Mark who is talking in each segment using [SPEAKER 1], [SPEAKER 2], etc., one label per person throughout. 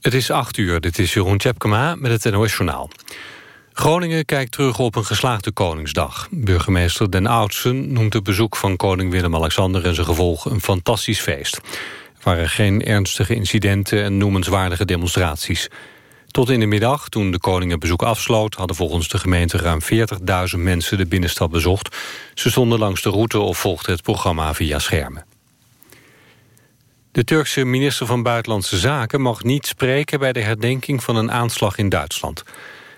[SPEAKER 1] Het is 8 uur, dit is Jeroen Tjepkema met het NOS Journaal. Groningen kijkt terug op een geslaagde Koningsdag. Burgemeester Den Oudsen noemt het bezoek van koning Willem-Alexander... en zijn gevolgen een fantastisch feest. Er waren geen ernstige incidenten en noemenswaardige demonstraties. Tot in de middag, toen de koning het bezoek afsloot... hadden volgens de gemeente ruim 40.000 mensen de binnenstad bezocht. Ze stonden langs de route of volgden het programma via schermen. De Turkse minister van Buitenlandse Zaken mag niet spreken... bij de herdenking van een aanslag in Duitsland.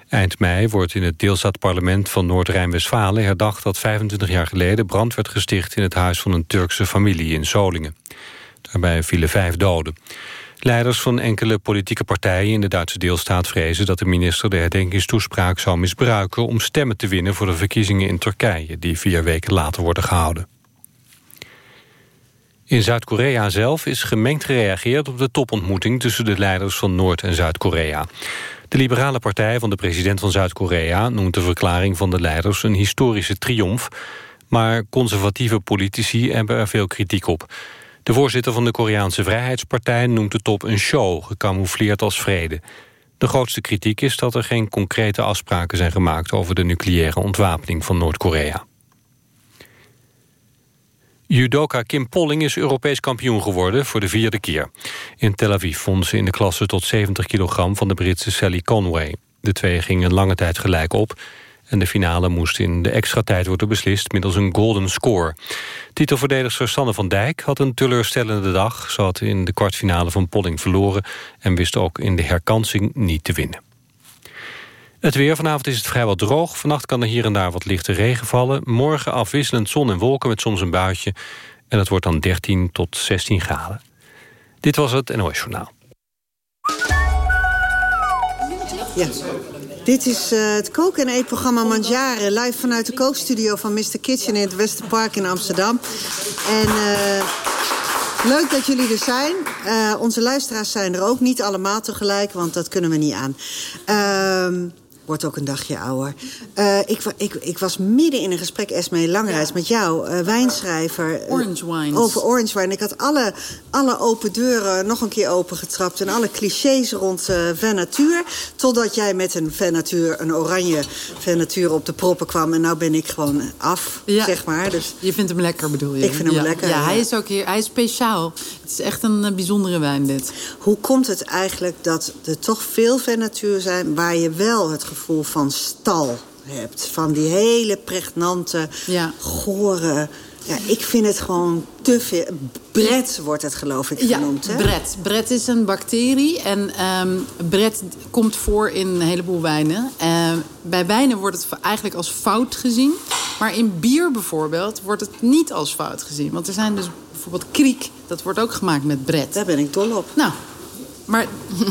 [SPEAKER 1] Eind mei wordt in het deelstaatparlement van Noord-Rijn-Westfalen... herdacht dat 25 jaar geleden brand werd gesticht... in het huis van een Turkse familie in Solingen. Daarbij vielen vijf doden. Leiders van enkele politieke partijen in de Duitse deelstaat vrezen... dat de minister de herdenkingstoespraak zou misbruiken... om stemmen te winnen voor de verkiezingen in Turkije... die vier weken later worden gehouden. In Zuid-Korea zelf is gemengd gereageerd op de topontmoeting... tussen de leiders van Noord- en Zuid-Korea. De liberale partij van de president van Zuid-Korea... noemt de verklaring van de leiders een historische triomf... maar conservatieve politici hebben er veel kritiek op. De voorzitter van de Koreaanse Vrijheidspartij noemt de top een show... gecamoufleerd als vrede. De grootste kritiek is dat er geen concrete afspraken zijn gemaakt... over de nucleaire ontwapening van Noord-Korea. Judoka Kim Polling is Europees kampioen geworden voor de vierde keer. In Tel Aviv won ze in de klasse tot 70 kilogram van de Britse Sally Conway. De twee gingen lange tijd gelijk op... en de finale moest in de extra tijd worden beslist middels een golden score. Titelverdedigster Sanne van Dijk had een teleurstellende dag. Ze had in de kwartfinale van Polling verloren... en wist ook in de herkansing niet te winnen. Het weer. Vanavond is het vrijwel droog. Vannacht kan er hier en daar wat lichte regen vallen. Morgen afwisselend zon en wolken met soms een buitje. En het wordt dan 13 tot 16 graden. Dit was het NOS Journaal.
[SPEAKER 2] Ja. Dit is uh, het koken- en eetprogramma Mangiare... live vanuit de kookstudio van Mr. Kitchen in het Westerpark in Amsterdam. En... Uh... Leuk dat jullie er zijn. Uh, onze luisteraars zijn er ook. Niet allemaal tegelijk, want dat kunnen we niet aan. Uh, wordt ook een dagje ouder. Uh, ik, ik, ik, was midden in een gesprek, Esme Langreis, met jou, uh, wijnschrijver.
[SPEAKER 3] Orange wines.
[SPEAKER 2] Over orange wine. Ik had alle, alle open deuren nog een keer opengetrapt... en alle clichés rond uh, Venatuur. Totdat jij met een Venatuur, een oranje Venatuur op de proppen kwam. En nou ben ik gewoon af,
[SPEAKER 3] ja.
[SPEAKER 2] zeg maar. Dus
[SPEAKER 3] je vindt hem lekker, bedoel je?
[SPEAKER 2] Ik vind hem
[SPEAKER 3] ja.
[SPEAKER 2] lekker.
[SPEAKER 3] Ja, hij is ook hier, hij is speciaal. Het is echt een bijzondere wijn, dit.
[SPEAKER 2] Hoe komt het eigenlijk dat er toch veel Venatuur zijn... waar je wel het gevoel van stal hebt. Van die hele pregnante,
[SPEAKER 3] ja.
[SPEAKER 2] gore... Ja, ik vind het gewoon te veel. Bret wordt het geloof ik genoemd,
[SPEAKER 3] ja,
[SPEAKER 2] hè?
[SPEAKER 3] Bret. Bret is een bacterie. En um, bret komt voor in een heleboel wijnen. Uh, bij wijnen wordt het eigenlijk als fout gezien. Maar in bier bijvoorbeeld wordt het niet als fout gezien. Want er zijn dus bijvoorbeeld kriek. Dat wordt ook gemaakt met bret.
[SPEAKER 2] Daar ben ik dol op.
[SPEAKER 3] Nou, maar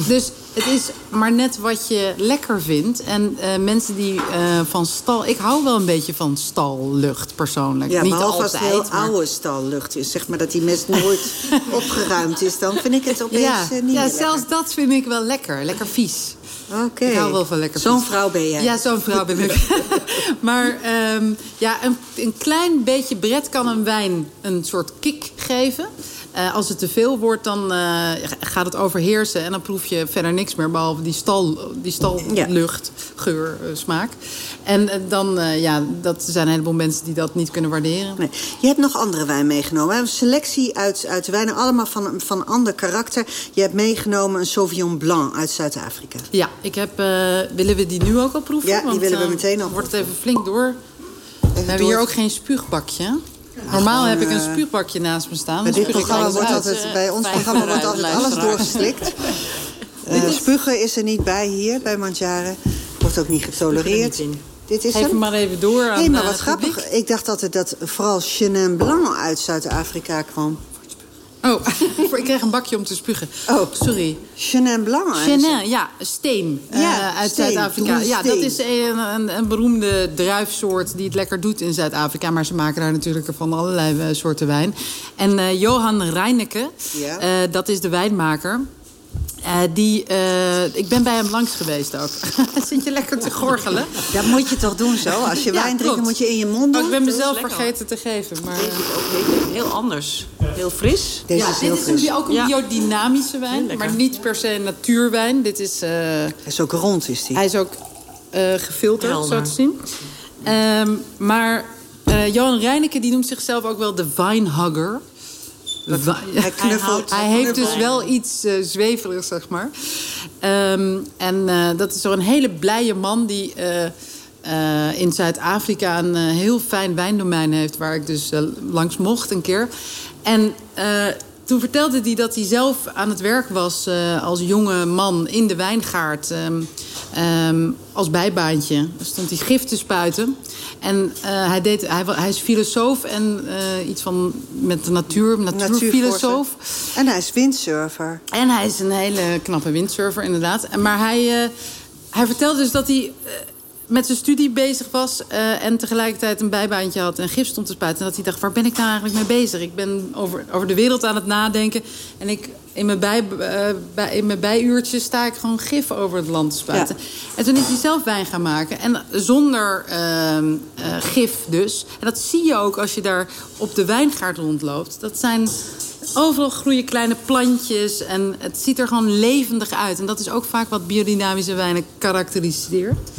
[SPEAKER 3] dus het is maar net wat je lekker vindt. En uh, mensen die uh, van stal... Ik hou wel een beetje van stallucht persoonlijk.
[SPEAKER 2] Ja,
[SPEAKER 3] Niet altijd,
[SPEAKER 2] als het heel
[SPEAKER 3] maar...
[SPEAKER 2] oude stallucht is. Zeg maar dat die mest nooit opgeruimd is. Dan vind ik het opeens
[SPEAKER 3] ja,
[SPEAKER 2] uh, niet
[SPEAKER 3] Ja, zelfs
[SPEAKER 2] lekker.
[SPEAKER 3] dat vind ik wel lekker. Lekker vies.
[SPEAKER 2] Oké. Okay.
[SPEAKER 3] Ik hou wel van lekker
[SPEAKER 2] Zo'n vrouw ben jij.
[SPEAKER 3] Ja, zo'n vrouw ben ik. maar um, ja, een, een klein beetje bret kan een wijn een soort kick geven. Uh, als het te veel wordt, dan uh, gaat het overheersen. En dan proef je verder niks meer, behalve die, stal, die stallucht, geur, uh, smaak. En dan, ja, dat zijn een heleboel mensen die dat niet kunnen waarderen.
[SPEAKER 2] Nee. Je hebt nog andere wijn meegenomen. We hebben een selectie uit, uit de wijnen, allemaal van, van ander karakter. Je hebt meegenomen een Sauvignon Blanc uit Zuid-Afrika.
[SPEAKER 3] Ja, ik heb, willen we die nu ook al proeven?
[SPEAKER 2] Ja, die
[SPEAKER 3] Want,
[SPEAKER 2] willen we meteen al
[SPEAKER 3] Wordt het even flink door. Even we hebben hier ook geen spuugbakje. Normaal heb ik een spuugbakje naast me staan.
[SPEAKER 2] Bij, dit programma wordt altijd, bij ons programma wordt altijd alles doorgeslikt. Uh, spugen is er niet bij hier, bij Mandjaren. Wordt ook niet getolereerd.
[SPEAKER 3] Dit is hem maar even door aan
[SPEAKER 2] hey, maar wat
[SPEAKER 3] uh,
[SPEAKER 2] grappig. Ik dacht altijd dat vooral Chenin Blanc uit Zuid-Afrika kwam.
[SPEAKER 3] Oh, ik kreeg een bakje om te spugen.
[SPEAKER 2] Oh,
[SPEAKER 3] sorry.
[SPEAKER 2] Chenin Blanc.
[SPEAKER 3] Chenin, ja, steen
[SPEAKER 2] ja,
[SPEAKER 3] uh, uit Zuid-Afrika. Ja, dat is een, een, een, beroemde druifsoort die het lekker doet in Zuid-Afrika. Maar ze maken daar natuurlijk van allerlei uh, soorten wijn. En uh, Johan Reineke,
[SPEAKER 2] ja.
[SPEAKER 3] dat is de wijnmaker. Uh, die, uh, ik ben bij hem langs geweest ook. Zit je lekker te gorgelen?
[SPEAKER 2] Dat moet je toch doen zo? Als je ja, wijn drinkt, moet je in je mond doen.
[SPEAKER 3] Oh, ik ben mezelf vergeten te geven. Maar...
[SPEAKER 4] Deze is ook heel anders. Heel fris.
[SPEAKER 3] Deze ja, is dit is een, ook een biodynamische wijn. Maar niet per se natuurwijn. Dit is... Uh,
[SPEAKER 2] hij is ook rond, is die.
[SPEAKER 3] Hij is ook gefilterd, Helder. zo te zien. Um, maar Johan Reineke die noemt zichzelf ook wel de winehugger. Hij, knuffelt. Hij, heeft dus wel iets uh, zweverigs, zeg maar. Um, en uh, dat is zo'n hele blije man die uh, in Zuid-Afrika een heel fijn wijndomein heeft... waar ik dus langs mocht een keer. En toen vertelde hij dat hij zelf aan het werk was als jonge man in de wijngaard... Um, um, als bijbaantje. Dan stond hij gif te spuiten... En uh, hij, deed, hij, hij, is filosoof en uh, iets van met de natuur, natuurfilosoof.
[SPEAKER 2] En hij is windsurfer.
[SPEAKER 3] En hij is een hele knappe windsurfer, inderdaad. Maar hij, uh, hij vertelde dus dat hij met zijn studie bezig was... En tegelijkertijd een bijbaantje had en gif stond te spuiten. En dat hij dacht, waar ben ik nou eigenlijk mee bezig? Ik ben over, over de wereld aan het nadenken. En ik, in, mijn bij, uh, bij, in mijn bijuurtjes sta ik gewoon gif over het land te spuiten. Ja. En toen is hij zelf wijn gaan maken. En zonder uh, gif dus. En dat zie je ook als je daar op de wijngaard rondloopt. Dat zijn... Overal groeien kleine plantjes en het ziet er gewoon levendig uit. En dat is ook vaak wat biodynamische wijnen karakteriseert.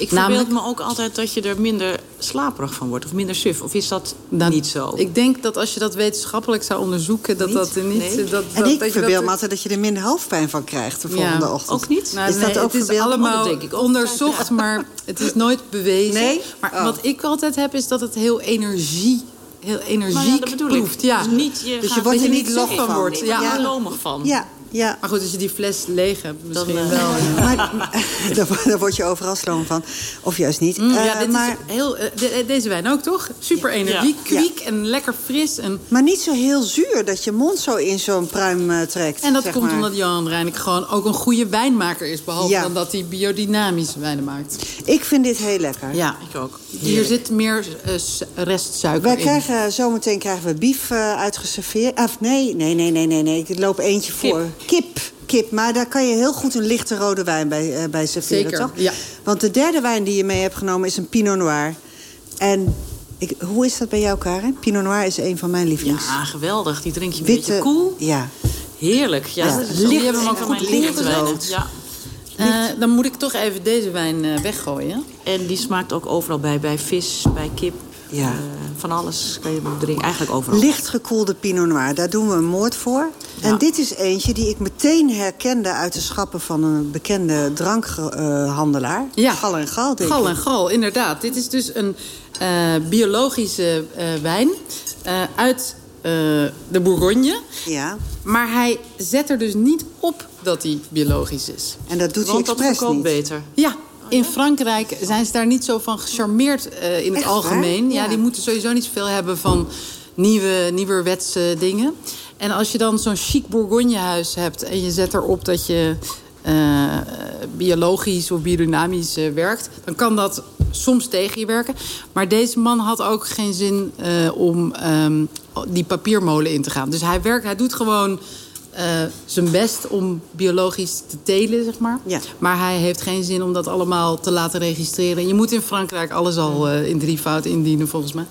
[SPEAKER 4] Ik verbeeld me ook altijd dat je er minder slaperig van wordt. Of minder suf. Of is dat dan, niet zo?
[SPEAKER 3] Ik denk dat als je dat wetenschappelijk zou onderzoeken... dat niet? dat niet... Nee. Dat,
[SPEAKER 2] en ik dat verbeeld me altijd dat je er minder hoofdpijn van krijgt de volgende ja. ochtend.
[SPEAKER 4] Ook niet?
[SPEAKER 3] Nou, is nee, dat ook het is allemaal denk ik onderzocht, maar het is nooit bewezen. Nee? Maar oh. wat ik altijd heb, is dat het heel energie heel energiek ja, proeft. Ja.
[SPEAKER 4] Dus, niet, je
[SPEAKER 2] dus je wordt er niet log van wordt.
[SPEAKER 4] Ja, ja. lomig van.
[SPEAKER 2] Ja, ja.
[SPEAKER 3] Maar goed, als je die fles leeg hebt, misschien dan, wel.
[SPEAKER 2] Ja. Maar, daar, word je overal sloom van. Of juist niet.
[SPEAKER 3] Mm, ja, dit maar, is heel, uh, de, deze wijn ook, toch? Super energie, kwiek en lekker fris. En...
[SPEAKER 2] Maar niet zo heel zuur, dat je mond zo in zo'n pruim trekt.
[SPEAKER 3] En dat komt
[SPEAKER 2] maar.
[SPEAKER 3] omdat Johan Reinik gewoon ook een goede wijnmaker is. Behalve dan dat hij biodynamische wijnen maakt.
[SPEAKER 2] Ik vind dit heel lekker.
[SPEAKER 3] Ja, ik ook. Hier zit meer restsuiker
[SPEAKER 2] Wij
[SPEAKER 3] in.
[SPEAKER 2] Krijgen, zometeen krijgen we bief uitgeserveerd. Of nee, nee, nee, nee, nee, nee. Ik loop eentje voor. Kip. Kip, maar daar kan je heel goed een lichte rode wijn bij, uh, bij serveren,
[SPEAKER 3] Zeker,
[SPEAKER 2] toch?
[SPEAKER 3] ja.
[SPEAKER 2] Want de derde wijn die je mee hebt genomen is een Pinot Noir. En ik, hoe is dat bij jou, Karen? Pinot Noir is een van mijn lievelings.
[SPEAKER 4] Ja, geweldig. Die drink je een Witte, beetje koel.
[SPEAKER 2] Ja.
[SPEAKER 4] Heerlijk. Ja, ja.
[SPEAKER 3] Licht, die hebben hem ook van mijn lichtwijnen. Ja. Uh, dan moet ik toch even deze wijn uh, weggooien.
[SPEAKER 4] En die smaakt ook overal bij. Bij vis, bij kip. Ja. Van alles kan je drinken. Eigenlijk overal.
[SPEAKER 2] Licht gekoelde Pinot Noir. Daar doen we een moord voor. Ja. En dit is eentje die ik meteen herkende uit de schappen van een bekende drankhandelaar.
[SPEAKER 3] Ja.
[SPEAKER 2] Gal en Gal, denk
[SPEAKER 3] Gal en Gal, inderdaad. Dit is dus een biologische wijn uit de Bourgogne.
[SPEAKER 2] Ja.
[SPEAKER 3] Maar hij zet er dus niet op dat hij biologisch is.
[SPEAKER 2] En dat doet
[SPEAKER 4] Want
[SPEAKER 2] hij expres
[SPEAKER 4] dat
[SPEAKER 2] niet.
[SPEAKER 4] beter.
[SPEAKER 3] Ja, in Frankrijk zijn ze daar niet zo van gecharmeerd uh, in het
[SPEAKER 2] Echt,
[SPEAKER 3] algemeen.
[SPEAKER 2] Ja.
[SPEAKER 3] ja. die moeten sowieso niet zoveel hebben van nieuwe, nieuwerwetse dingen. En als je dan zo'n chic Bourgognehuis hebt... en je zet erop dat je uh, biologisch of biodynamisch uh, werkt... dan kan dat soms tegen je werken. Maar deze man had ook geen zin uh, om um, die papiermolen in te gaan. Dus hij, werkt, hij doet gewoon... Uh, zijn best om biologisch te telen, zeg maar.
[SPEAKER 2] Ja.
[SPEAKER 3] Maar hij heeft geen zin om dat allemaal te laten registreren. Je moet in Frankrijk alles al uh, in drievoud indienen, volgens mij.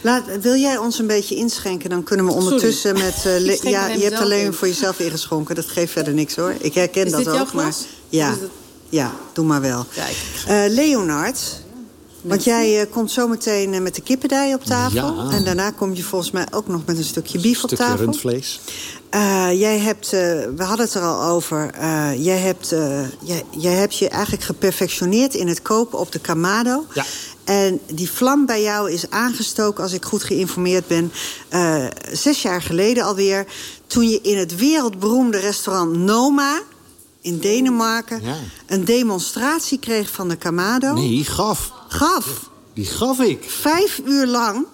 [SPEAKER 2] Laat, wil jij ons een beetje inschenken? Dan kunnen we ondertussen
[SPEAKER 3] Sorry.
[SPEAKER 2] met... Uh, ja, je hebt alleen in. voor jezelf ingeschonken. Dat geeft verder niks, hoor. Ik herken
[SPEAKER 3] Is
[SPEAKER 2] dat
[SPEAKER 3] dit
[SPEAKER 2] ook.
[SPEAKER 3] jouw glas?
[SPEAKER 2] Maar, ja, ja, doe maar wel.
[SPEAKER 3] Kijk.
[SPEAKER 2] Leonard... Want jij uh, komt zo meteen uh, met de kippendij op tafel.
[SPEAKER 5] Ja.
[SPEAKER 2] En daarna kom je volgens mij ook nog met een stukje bief op tafel.
[SPEAKER 5] stukje rundvlees.
[SPEAKER 2] Uh, jij hebt, we hadden het er al over, jij hebt, jij, jij hebt je eigenlijk geperfectioneerd in het kopen op de Kamado.
[SPEAKER 5] Ja.
[SPEAKER 2] En die vlam bij jou is aangestoken, als ik goed geïnformeerd ben... zes jaar geleden alweer, toen je in het wereldberoemde restaurant Noma in Denemarken...
[SPEAKER 5] Ja.
[SPEAKER 2] een demonstratie kreeg van de Kamado.
[SPEAKER 5] Nee, gaf.
[SPEAKER 2] Gaf.
[SPEAKER 5] Die gaf ik.
[SPEAKER 2] Vijf uur lang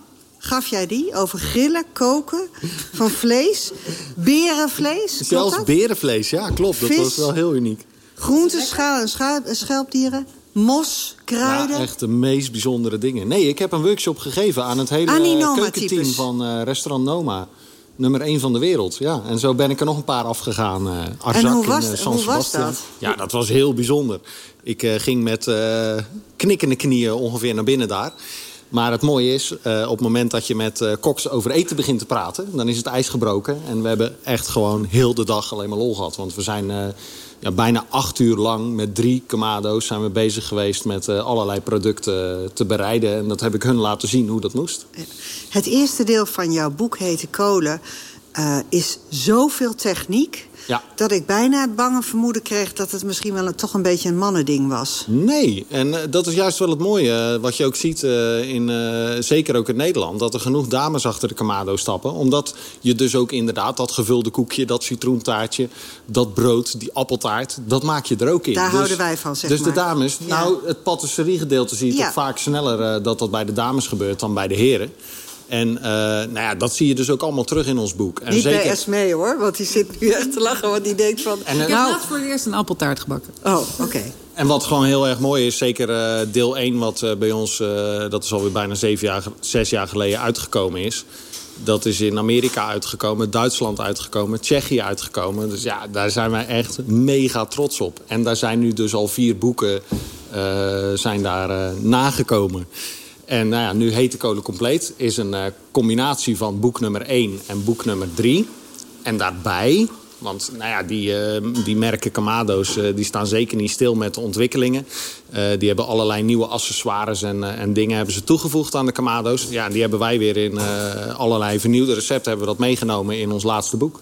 [SPEAKER 2] gaf jij die over grillen, koken van vlees, berenvlees.
[SPEAKER 5] Zelfs berenvlees, ja, klopt. Dat was wel heel uniek.
[SPEAKER 2] Groenten, schaal en schelpdieren, mos, kruiden.
[SPEAKER 5] Ja, echt de meest bijzondere dingen. Nee, ik heb een workshop gegeven aan het hele keukenteam van uh, restaurant Noma. Nummer 1 van de wereld, ja. En zo ben ik er nog een paar afgegaan. eh Arzak
[SPEAKER 2] En hoe
[SPEAKER 5] in,
[SPEAKER 2] was-
[SPEAKER 5] eh, San
[SPEAKER 2] hoe was dat?
[SPEAKER 5] Ja, dat was heel bijzonder. Ik eh, ging met eh, knikkende knieën ongeveer naar binnen daar. Maar het mooie is, eh, op het moment dat je met eh koks over eten begint te praten... dan is het ijs gebroken. En we hebben echt gewoon heel de dag alleen maar lol gehad. Want we zijn eh, ja, bijna acht uur lang met drie kamado's... zijn we bezig geweest met allerlei producten te bereiden. En dat heb ik hun laten zien hoe dat moest.
[SPEAKER 2] Het eerste deel van jouw boek Hete Kolen eh, is zoveel techniek...
[SPEAKER 5] Ja.
[SPEAKER 2] dat ik bijna het bange vermoeden kreeg... dat het misschien wel een, toch een beetje een mannending was.
[SPEAKER 5] Nee, en eh, dat is juist wel het mooie. eh, wat je ook ziet, in, zeker ook in Nederland... dat er genoeg dames achter de kamado stappen. Omdat je dus ook inderdaad dat gevulde koekje... dat citroentaartje, dat brood, die appeltaart... dat maak je er ook in.
[SPEAKER 2] Daar
[SPEAKER 5] Dus-
[SPEAKER 2] houden wij van, zeg
[SPEAKER 5] Dus
[SPEAKER 2] maar.
[SPEAKER 5] de dames...
[SPEAKER 2] Ja.
[SPEAKER 5] Nou, het patisseriegedeelte zie je
[SPEAKER 2] Ja.
[SPEAKER 5] toch vaak sneller... dat dat bij de dames gebeurt dan bij de heren. En eh, nou ja, dat zie je dus ook allemaal terug in ons boek. En
[SPEAKER 2] Niet bij Esmee hoor, want die zit nu echt te lachen... want die denkt van...
[SPEAKER 5] En, eh,
[SPEAKER 3] Ik heb
[SPEAKER 2] nou,
[SPEAKER 3] laatst voor het eerst een appeltaart gebakken.
[SPEAKER 2] oh, oké.
[SPEAKER 5] En wat gewoon heel erg mooi is, zeker eh, deel 1 wat eh, bij ons, eh, dat is alweer bijna zeven jaar, zes jaar geleden uitgekomen is. Dat is in Amerika uitgekomen, Duitsland uitgekomen, Tsjechië uitgekomen. Dus ja, daar zijn wij echt mega trots op. En daar zijn nu dus al vier boeken eh, zijn daar eh, nagekomen. En nou ja, nu heet de Kolen Compleet is een eh, combinatie van boek nummer 1 en boek nummer 3. En daarbij, want nou ja, die, eh, die merken Kamado's eh, die staan zeker niet stil met de ontwikkelingen. Die hebben allerlei nieuwe accessoires en, en dingen hebben ze toegevoegd aan de Kamado's. Ja, die hebben wij weer in allerlei vernieuwde recepten hebben we dat meegenomen in ons laatste boek.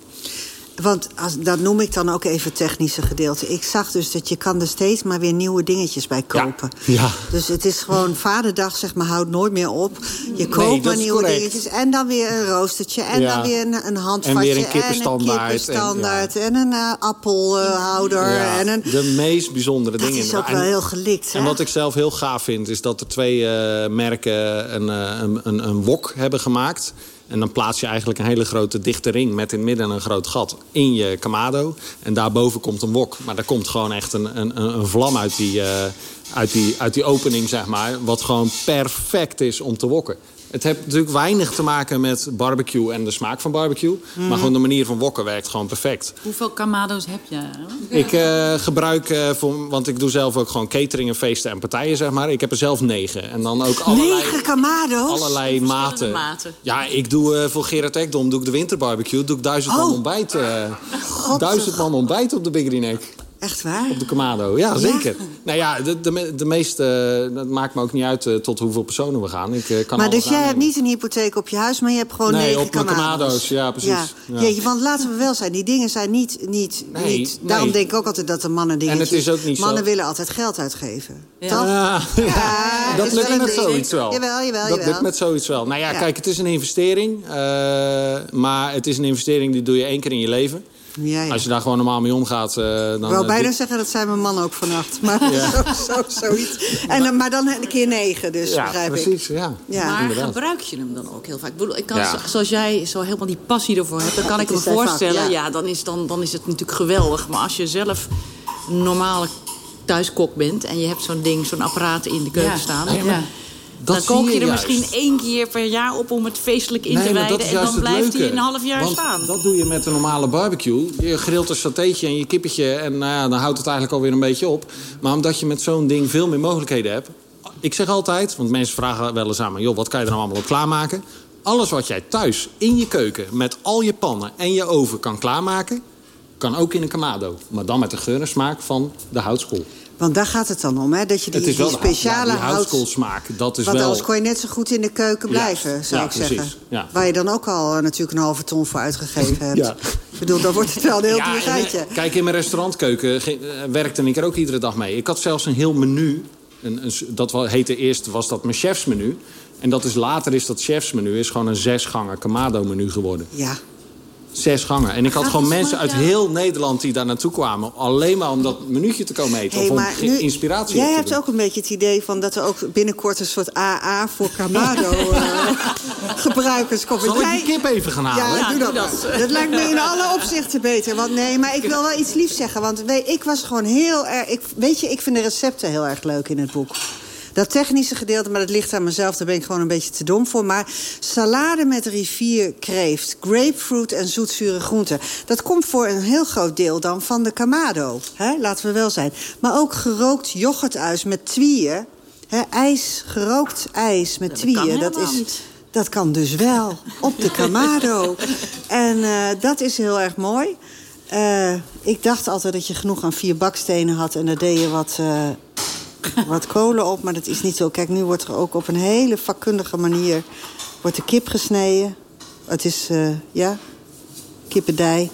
[SPEAKER 2] Want als, dat noem ik dan ook even technische gedeelte. Ik zag dus dat je kan er steeds maar weer nieuwe dingetjes bij kopen.
[SPEAKER 5] Ja.
[SPEAKER 2] Dus het is gewoon vaderdag, zeg maar, houdt nooit meer op. Je koopt
[SPEAKER 5] dat
[SPEAKER 2] maar nieuwe
[SPEAKER 5] correct.
[SPEAKER 2] dingetjes. En dan weer een roostertje. En
[SPEAKER 5] Ja.
[SPEAKER 2] dan weer een, een handvatje.
[SPEAKER 5] En weer een
[SPEAKER 2] En
[SPEAKER 5] kippenstandaard.
[SPEAKER 2] een, kippenstandaard, en, een eh, appelhouder.
[SPEAKER 5] Ja,
[SPEAKER 2] en een,
[SPEAKER 5] de meest bijzondere
[SPEAKER 2] dat
[SPEAKER 5] dingen.
[SPEAKER 2] is ook wel
[SPEAKER 5] En-
[SPEAKER 2] heel gelikt, hè?
[SPEAKER 5] En wat ik zelf heel gaaf vind, is dat er twee eh, merken een, eh, een, een, een wok hebben gemaakt. En dan plaats je eigenlijk een hele grote dichte ring met in het midden een groot gat in je kamado. En daarboven komt een wok. Maar daar komt gewoon echt een, een, een vlam uit die, eh, uit, die, uit die opening, zeg maar. Wat gewoon perfect is om te wokken. Het heeft natuurlijk weinig te maken met barbecue en de smaak van barbecue.
[SPEAKER 2] Mhm.
[SPEAKER 5] Maar gewoon de manier van wokken werkt gewoon perfect.
[SPEAKER 3] Hoeveel kamado's heb je?
[SPEAKER 5] Ik eh, gebruik, eh, voor, want ik doe zelf ook gewoon cateringen, feesten en partijen, zeg maar. Ik heb er zelf negen. En dan ook allerlei,
[SPEAKER 2] Negen kamado's?
[SPEAKER 5] allerlei maten.
[SPEAKER 4] maten.
[SPEAKER 5] Ja, ik doe eh, voor Gerard Ekdom doe ik de winterbarbecue. Doe ik duizend man
[SPEAKER 2] Oh.
[SPEAKER 5] ontbijt. eh, duizend man ontbijt op de Big Green Egg.
[SPEAKER 2] Echt waar?
[SPEAKER 5] Op de Kamado, ja, zeker. Nou ja, de, de, de meeste, dat maakt me ook niet uit eh, tot hoeveel personen we gaan. Ik eh, kan
[SPEAKER 2] Maar dus jij hebt niet een hypotheek op je huis, maar je hebt gewoon
[SPEAKER 5] Nee,
[SPEAKER 2] negen
[SPEAKER 5] op
[SPEAKER 2] kamado's.
[SPEAKER 5] kamado's, ja, precies. Ja.
[SPEAKER 2] Jeetje, want laten we wel zijn, die dingen zijn niet... niet,
[SPEAKER 5] Nee,
[SPEAKER 2] niet
[SPEAKER 5] nee.
[SPEAKER 2] Daarom denk ik ook altijd dat de mannen dingen.
[SPEAKER 5] En het is ook niet zo-
[SPEAKER 2] Mannen willen altijd geld uitgeven. Toch?
[SPEAKER 5] Ja,
[SPEAKER 2] Ja,
[SPEAKER 5] dat lukt met
[SPEAKER 2] ding.
[SPEAKER 5] zoiets wel.
[SPEAKER 2] Jawel, jawel,
[SPEAKER 5] Dat lukt met zoiets wel. Nou ja,
[SPEAKER 2] Ja.
[SPEAKER 5] kijk, het is een investering. eh, maar het is een investering die doe je één keer in je leven.
[SPEAKER 2] Ja, ja.
[SPEAKER 5] Als je daar gewoon normaal mee omgaat... eh, dan,
[SPEAKER 2] Ik wou
[SPEAKER 5] eh,
[SPEAKER 2] bijna
[SPEAKER 5] dit-
[SPEAKER 2] zeggen, dat zijn mijn man ook vannacht. Maar zo, zo, zoiets. En, dan- maar dan een keer negen, dus
[SPEAKER 5] Ja,
[SPEAKER 2] begrijp ik.
[SPEAKER 5] precies, ja.
[SPEAKER 2] Ja.
[SPEAKER 4] maar
[SPEAKER 5] inderdaad.
[SPEAKER 4] gebruik je hem dan ook heel vaak? Ik bedoel, ik kan, zoals jij zo helemaal die passie ervoor hebt, dan kan ik me
[SPEAKER 2] vak,
[SPEAKER 4] voorstellen.
[SPEAKER 2] ja.
[SPEAKER 4] ja, dan, is, dan, dan is het natuurlijk geweldig. Maar als je zelf een normale thuiskok bent en je hebt zo'n ding, zo'n apparaat in de keuken
[SPEAKER 3] Ja.
[SPEAKER 4] staan.
[SPEAKER 3] Ja.
[SPEAKER 5] Dat
[SPEAKER 4] dan kook je er
[SPEAKER 5] juist.
[SPEAKER 4] misschien één keer per jaar op om het feestelijk in te
[SPEAKER 5] Nee,
[SPEAKER 4] wijden. En dan blijft hij een half jaar
[SPEAKER 5] Want
[SPEAKER 4] staan.
[SPEAKER 5] Dat doe je met een normale barbecue. Je grilt een satéetje en je kippetje en nou ja, dan houdt het eigenlijk alweer een beetje op. Maar omdat je met zo'n ding veel meer mogelijkheden hebt. Ik zeg altijd, want mensen vragen wel eens aan me... joh, wat kan je er nou allemaal op klaarmaken? Alles wat jij thuis in je keuken met al je pannen en je oven kan klaarmaken... kan ook in een kamado. Maar dan met de geur en smaak van de houtskool.
[SPEAKER 2] Want daar gaat het dan om, hè? Dat je die,
[SPEAKER 5] het is wel
[SPEAKER 2] die
[SPEAKER 5] de hout-
[SPEAKER 2] speciale
[SPEAKER 5] ja,
[SPEAKER 2] hout...
[SPEAKER 5] Dat is
[SPEAKER 2] Want
[SPEAKER 5] wel...
[SPEAKER 2] anders kon je net zo goed in de keuken
[SPEAKER 5] Ja.
[SPEAKER 2] blijven, zou
[SPEAKER 5] Ja,
[SPEAKER 2] ik zeggen. Waar je dan ook al eh, natuurlijk een halve ton voor uitgegeven hebt. Ik bedoel, dan wordt het wel een heel duur
[SPEAKER 5] en,
[SPEAKER 2] geitje.
[SPEAKER 5] eh, Kijk, in mijn restaurantkeuken eh, werkte ik er ook iedere dag mee. Ik had zelfs een heel menu. Een, een dat heette eerst was dat mijn chefsmenu. En dat is later is dat chefsmenu is gewoon een zesgangen kamado menu geworden.
[SPEAKER 2] Ja.
[SPEAKER 5] Zes gangen. En ik had
[SPEAKER 2] Gaat
[SPEAKER 5] gewoon mensen uit heel Nederland die daar naartoe kwamen. Alleen maar om dat minuutje te komen eten.
[SPEAKER 2] Hey,
[SPEAKER 5] of om
[SPEAKER 2] nu-
[SPEAKER 5] inspiratie
[SPEAKER 2] Jij
[SPEAKER 5] te
[SPEAKER 2] hebt
[SPEAKER 5] doen.
[SPEAKER 2] ook een beetje het idee van dat er ook binnenkort een soort AA voor Kamado eh, gebruikers komt.
[SPEAKER 5] Zal ik die kip even gaan halen?
[SPEAKER 2] Ja, doe dat. Dat lijkt me in alle opzichten beter. Want nee, maar ik wil wel iets liefs zeggen. Want weet, ik was gewoon heel erg... Ik, weet je, ik vind de recepten heel erg leuk in het boek. Dat technische gedeelte, maar dat ligt aan mezelf... daar ben ik gewoon een beetje te dom voor. Maar salade met rivierkreeft, grapefruit en zoetzure groenten... dat komt voor een heel groot deel dan van de kamado. Hè? Laten we wel zijn. Maar ook gerookt yoghurtuis met twieën. Hè? ijs, gerookt ijs met
[SPEAKER 4] Dat
[SPEAKER 2] twieën. Dat
[SPEAKER 4] helemaal
[SPEAKER 2] is...
[SPEAKER 4] niet.
[SPEAKER 2] Dat kan dus wel, op de Kamado. en eh, dat is heel erg mooi. Eh, ik dacht altijd dat je genoeg aan vier bakstenen had... en daar deed je wat, eh, wat kolen op, maar dat is niet zo. Kijk, nu wordt er ook op een hele vakkundige manier... wordt de kip gesneden. Het is, eh, ja, kippendij.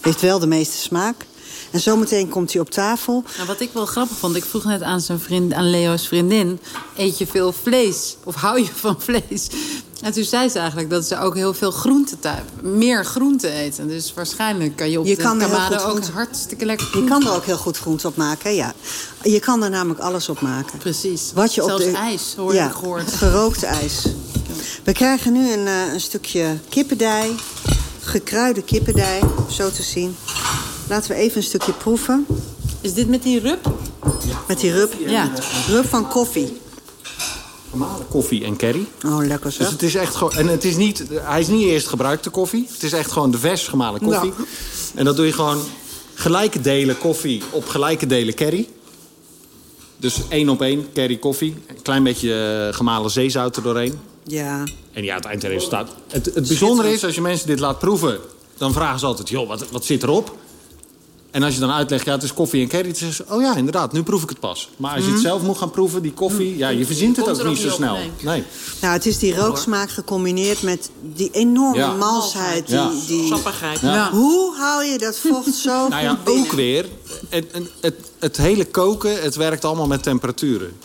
[SPEAKER 2] Heeft wel de meeste smaak. En zometeen komt hij op tafel.
[SPEAKER 3] Nou, wat ik wel grappig vond, ik vroeg net aan, zijn vriend, aan Leo's vriendin... eet je veel vlees? Of hou je van vlees? En toen zei ze eigenlijk dat ze ook heel veel groenten thuis... meer groenten eten. Dus waarschijnlijk kan je op
[SPEAKER 2] Je
[SPEAKER 3] de
[SPEAKER 2] kan
[SPEAKER 3] ook
[SPEAKER 2] groente-
[SPEAKER 3] hartstikke lekker
[SPEAKER 2] Je kan er ook heel goed groente op maken, ja. Je kan er namelijk alles op maken.
[SPEAKER 3] Precies.
[SPEAKER 2] Wat je op
[SPEAKER 3] Zelfs
[SPEAKER 2] de...
[SPEAKER 3] ijs, hoor
[SPEAKER 2] ja,
[SPEAKER 3] ik gehoord.
[SPEAKER 2] gerookt ijs. We krijgen nu een, eh, een stukje kippendij. Gekruide kippendij, zo te zien. Laten we even een stukje proeven.
[SPEAKER 3] Is dit met die rub?
[SPEAKER 2] Met die rub.
[SPEAKER 3] Ja.
[SPEAKER 2] Rub van koffie.
[SPEAKER 5] Gemalen koffie en curry.
[SPEAKER 2] Oh, lekker zo.
[SPEAKER 5] Dus het is echt gewoon. En het is niet, hij is niet eerst gebruikte koffie. Het is echt gewoon de vers gemalen koffie.
[SPEAKER 2] Ja.
[SPEAKER 5] En dat doe je gewoon gelijke delen koffie op gelijke delen curry. Dus één op één curry koffie. Een klein beetje eh, gemalen zeezout er doorheen.
[SPEAKER 2] Ja.
[SPEAKER 5] En ja, het eindresultaat. Het, het bijzondere is, als je mensen dit laat proeven... dan vragen ze altijd, joh, wat, wat zit erop? En als je dan uitlegt, ja, het is koffie en curry... dan zeggen ze, oh ja, inderdaad, nu proef ik het pas. Maar als je het zelf moet gaan proeven, die koffie... ja, je verzint het ook niet zo snel.
[SPEAKER 4] nee.
[SPEAKER 2] Nou, het is die rooksmaak gecombineerd met die enorme
[SPEAKER 5] Ja.
[SPEAKER 2] malsheid. Die,
[SPEAKER 5] Ja.
[SPEAKER 2] die...
[SPEAKER 4] Sappigheid.
[SPEAKER 5] Ja.
[SPEAKER 2] Hoe haal je dat vocht zo
[SPEAKER 5] Nou ja,
[SPEAKER 2] binnen?
[SPEAKER 5] ook weer. Het, het, het, het hele koken, het werkt allemaal met temperaturen.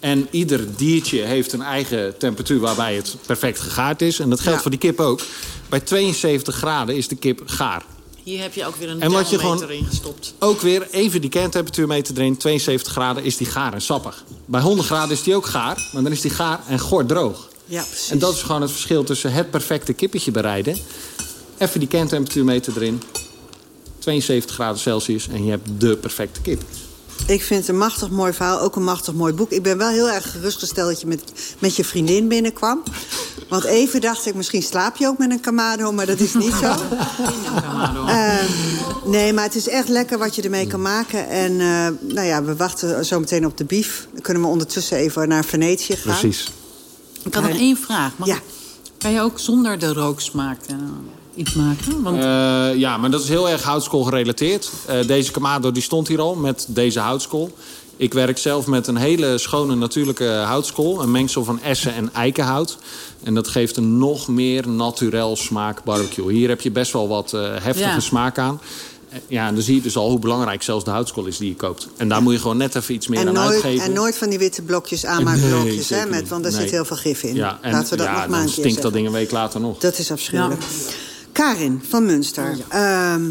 [SPEAKER 5] En ieder diertje heeft een eigen temperatuur waarbij het perfect gegaard is. En dat geldt
[SPEAKER 2] Ja.
[SPEAKER 5] voor die kip ook. Bij 72 graden is de kip gaar.
[SPEAKER 4] Hier heb je ook weer een
[SPEAKER 5] En wat je
[SPEAKER 4] thermometer
[SPEAKER 5] gewoon-
[SPEAKER 4] in gestopt.
[SPEAKER 5] Ook weer even die kerntemperatuur mee te draaien. 72 graden is die gaar en sappig. Bij 100 graden is die ook gaar, maar dan is die gaar en gort droog.
[SPEAKER 2] Ja, precies.
[SPEAKER 5] En dat is gewoon het verschil tussen het perfecte kippetje bereiden. Even die kerntemperatuur mee te erin. 72 graden Celsius en je hebt de perfecte kip.
[SPEAKER 2] Ik vind het een machtig mooi verhaal, ook een machtig mooi boek. Ik ben wel heel erg gerustgesteld dat je met, met je vriendin binnenkwam. Want even dacht ik, misschien slaap je ook met een kamado, maar dat is niet zo. Eh, nee, maar het is echt lekker wat je ermee kan maken. En eh, nou ja, we wachten zo meteen op de bief. Dan kunnen we ondertussen even naar Venetië gaan.
[SPEAKER 5] Precies.
[SPEAKER 3] Ik had nog één vraag. Mag
[SPEAKER 2] Ja.
[SPEAKER 3] ik- Kan je ook zonder de rooksmaak eh, iets maken? Want
[SPEAKER 5] Eh, ja, maar dat is heel erg houtskool gerelateerd. Eh, deze kamado die stond hier al met deze houtskool. Ik werk zelf met een hele schone natuurlijke houtskool. Een mengsel van essen en eikenhout. En dat geeft een nog meer naturel smaak barbecue. Hier heb je best wel wat eh, heftige
[SPEAKER 3] Ja.
[SPEAKER 5] smaak aan. Ja, en dan zie je dus al hoe belangrijk zelfs de houtskool is die je koopt. En daar moet je gewoon net even iets meer
[SPEAKER 2] En
[SPEAKER 5] aan
[SPEAKER 2] nooit,
[SPEAKER 5] uitgeven.
[SPEAKER 2] en nooit van die witte blokjes, aanmaakblokjes,
[SPEAKER 5] Nee,
[SPEAKER 2] hè, met, want daar
[SPEAKER 5] Nee.
[SPEAKER 2] zit heel veel gif in.
[SPEAKER 5] Ja, en
[SPEAKER 2] Laten we dat
[SPEAKER 5] ja,
[SPEAKER 2] nog maar
[SPEAKER 5] dan stinkt dat ding een week later nog.
[SPEAKER 2] Dat is afschuwelijk. Karin van Munster. Ehm,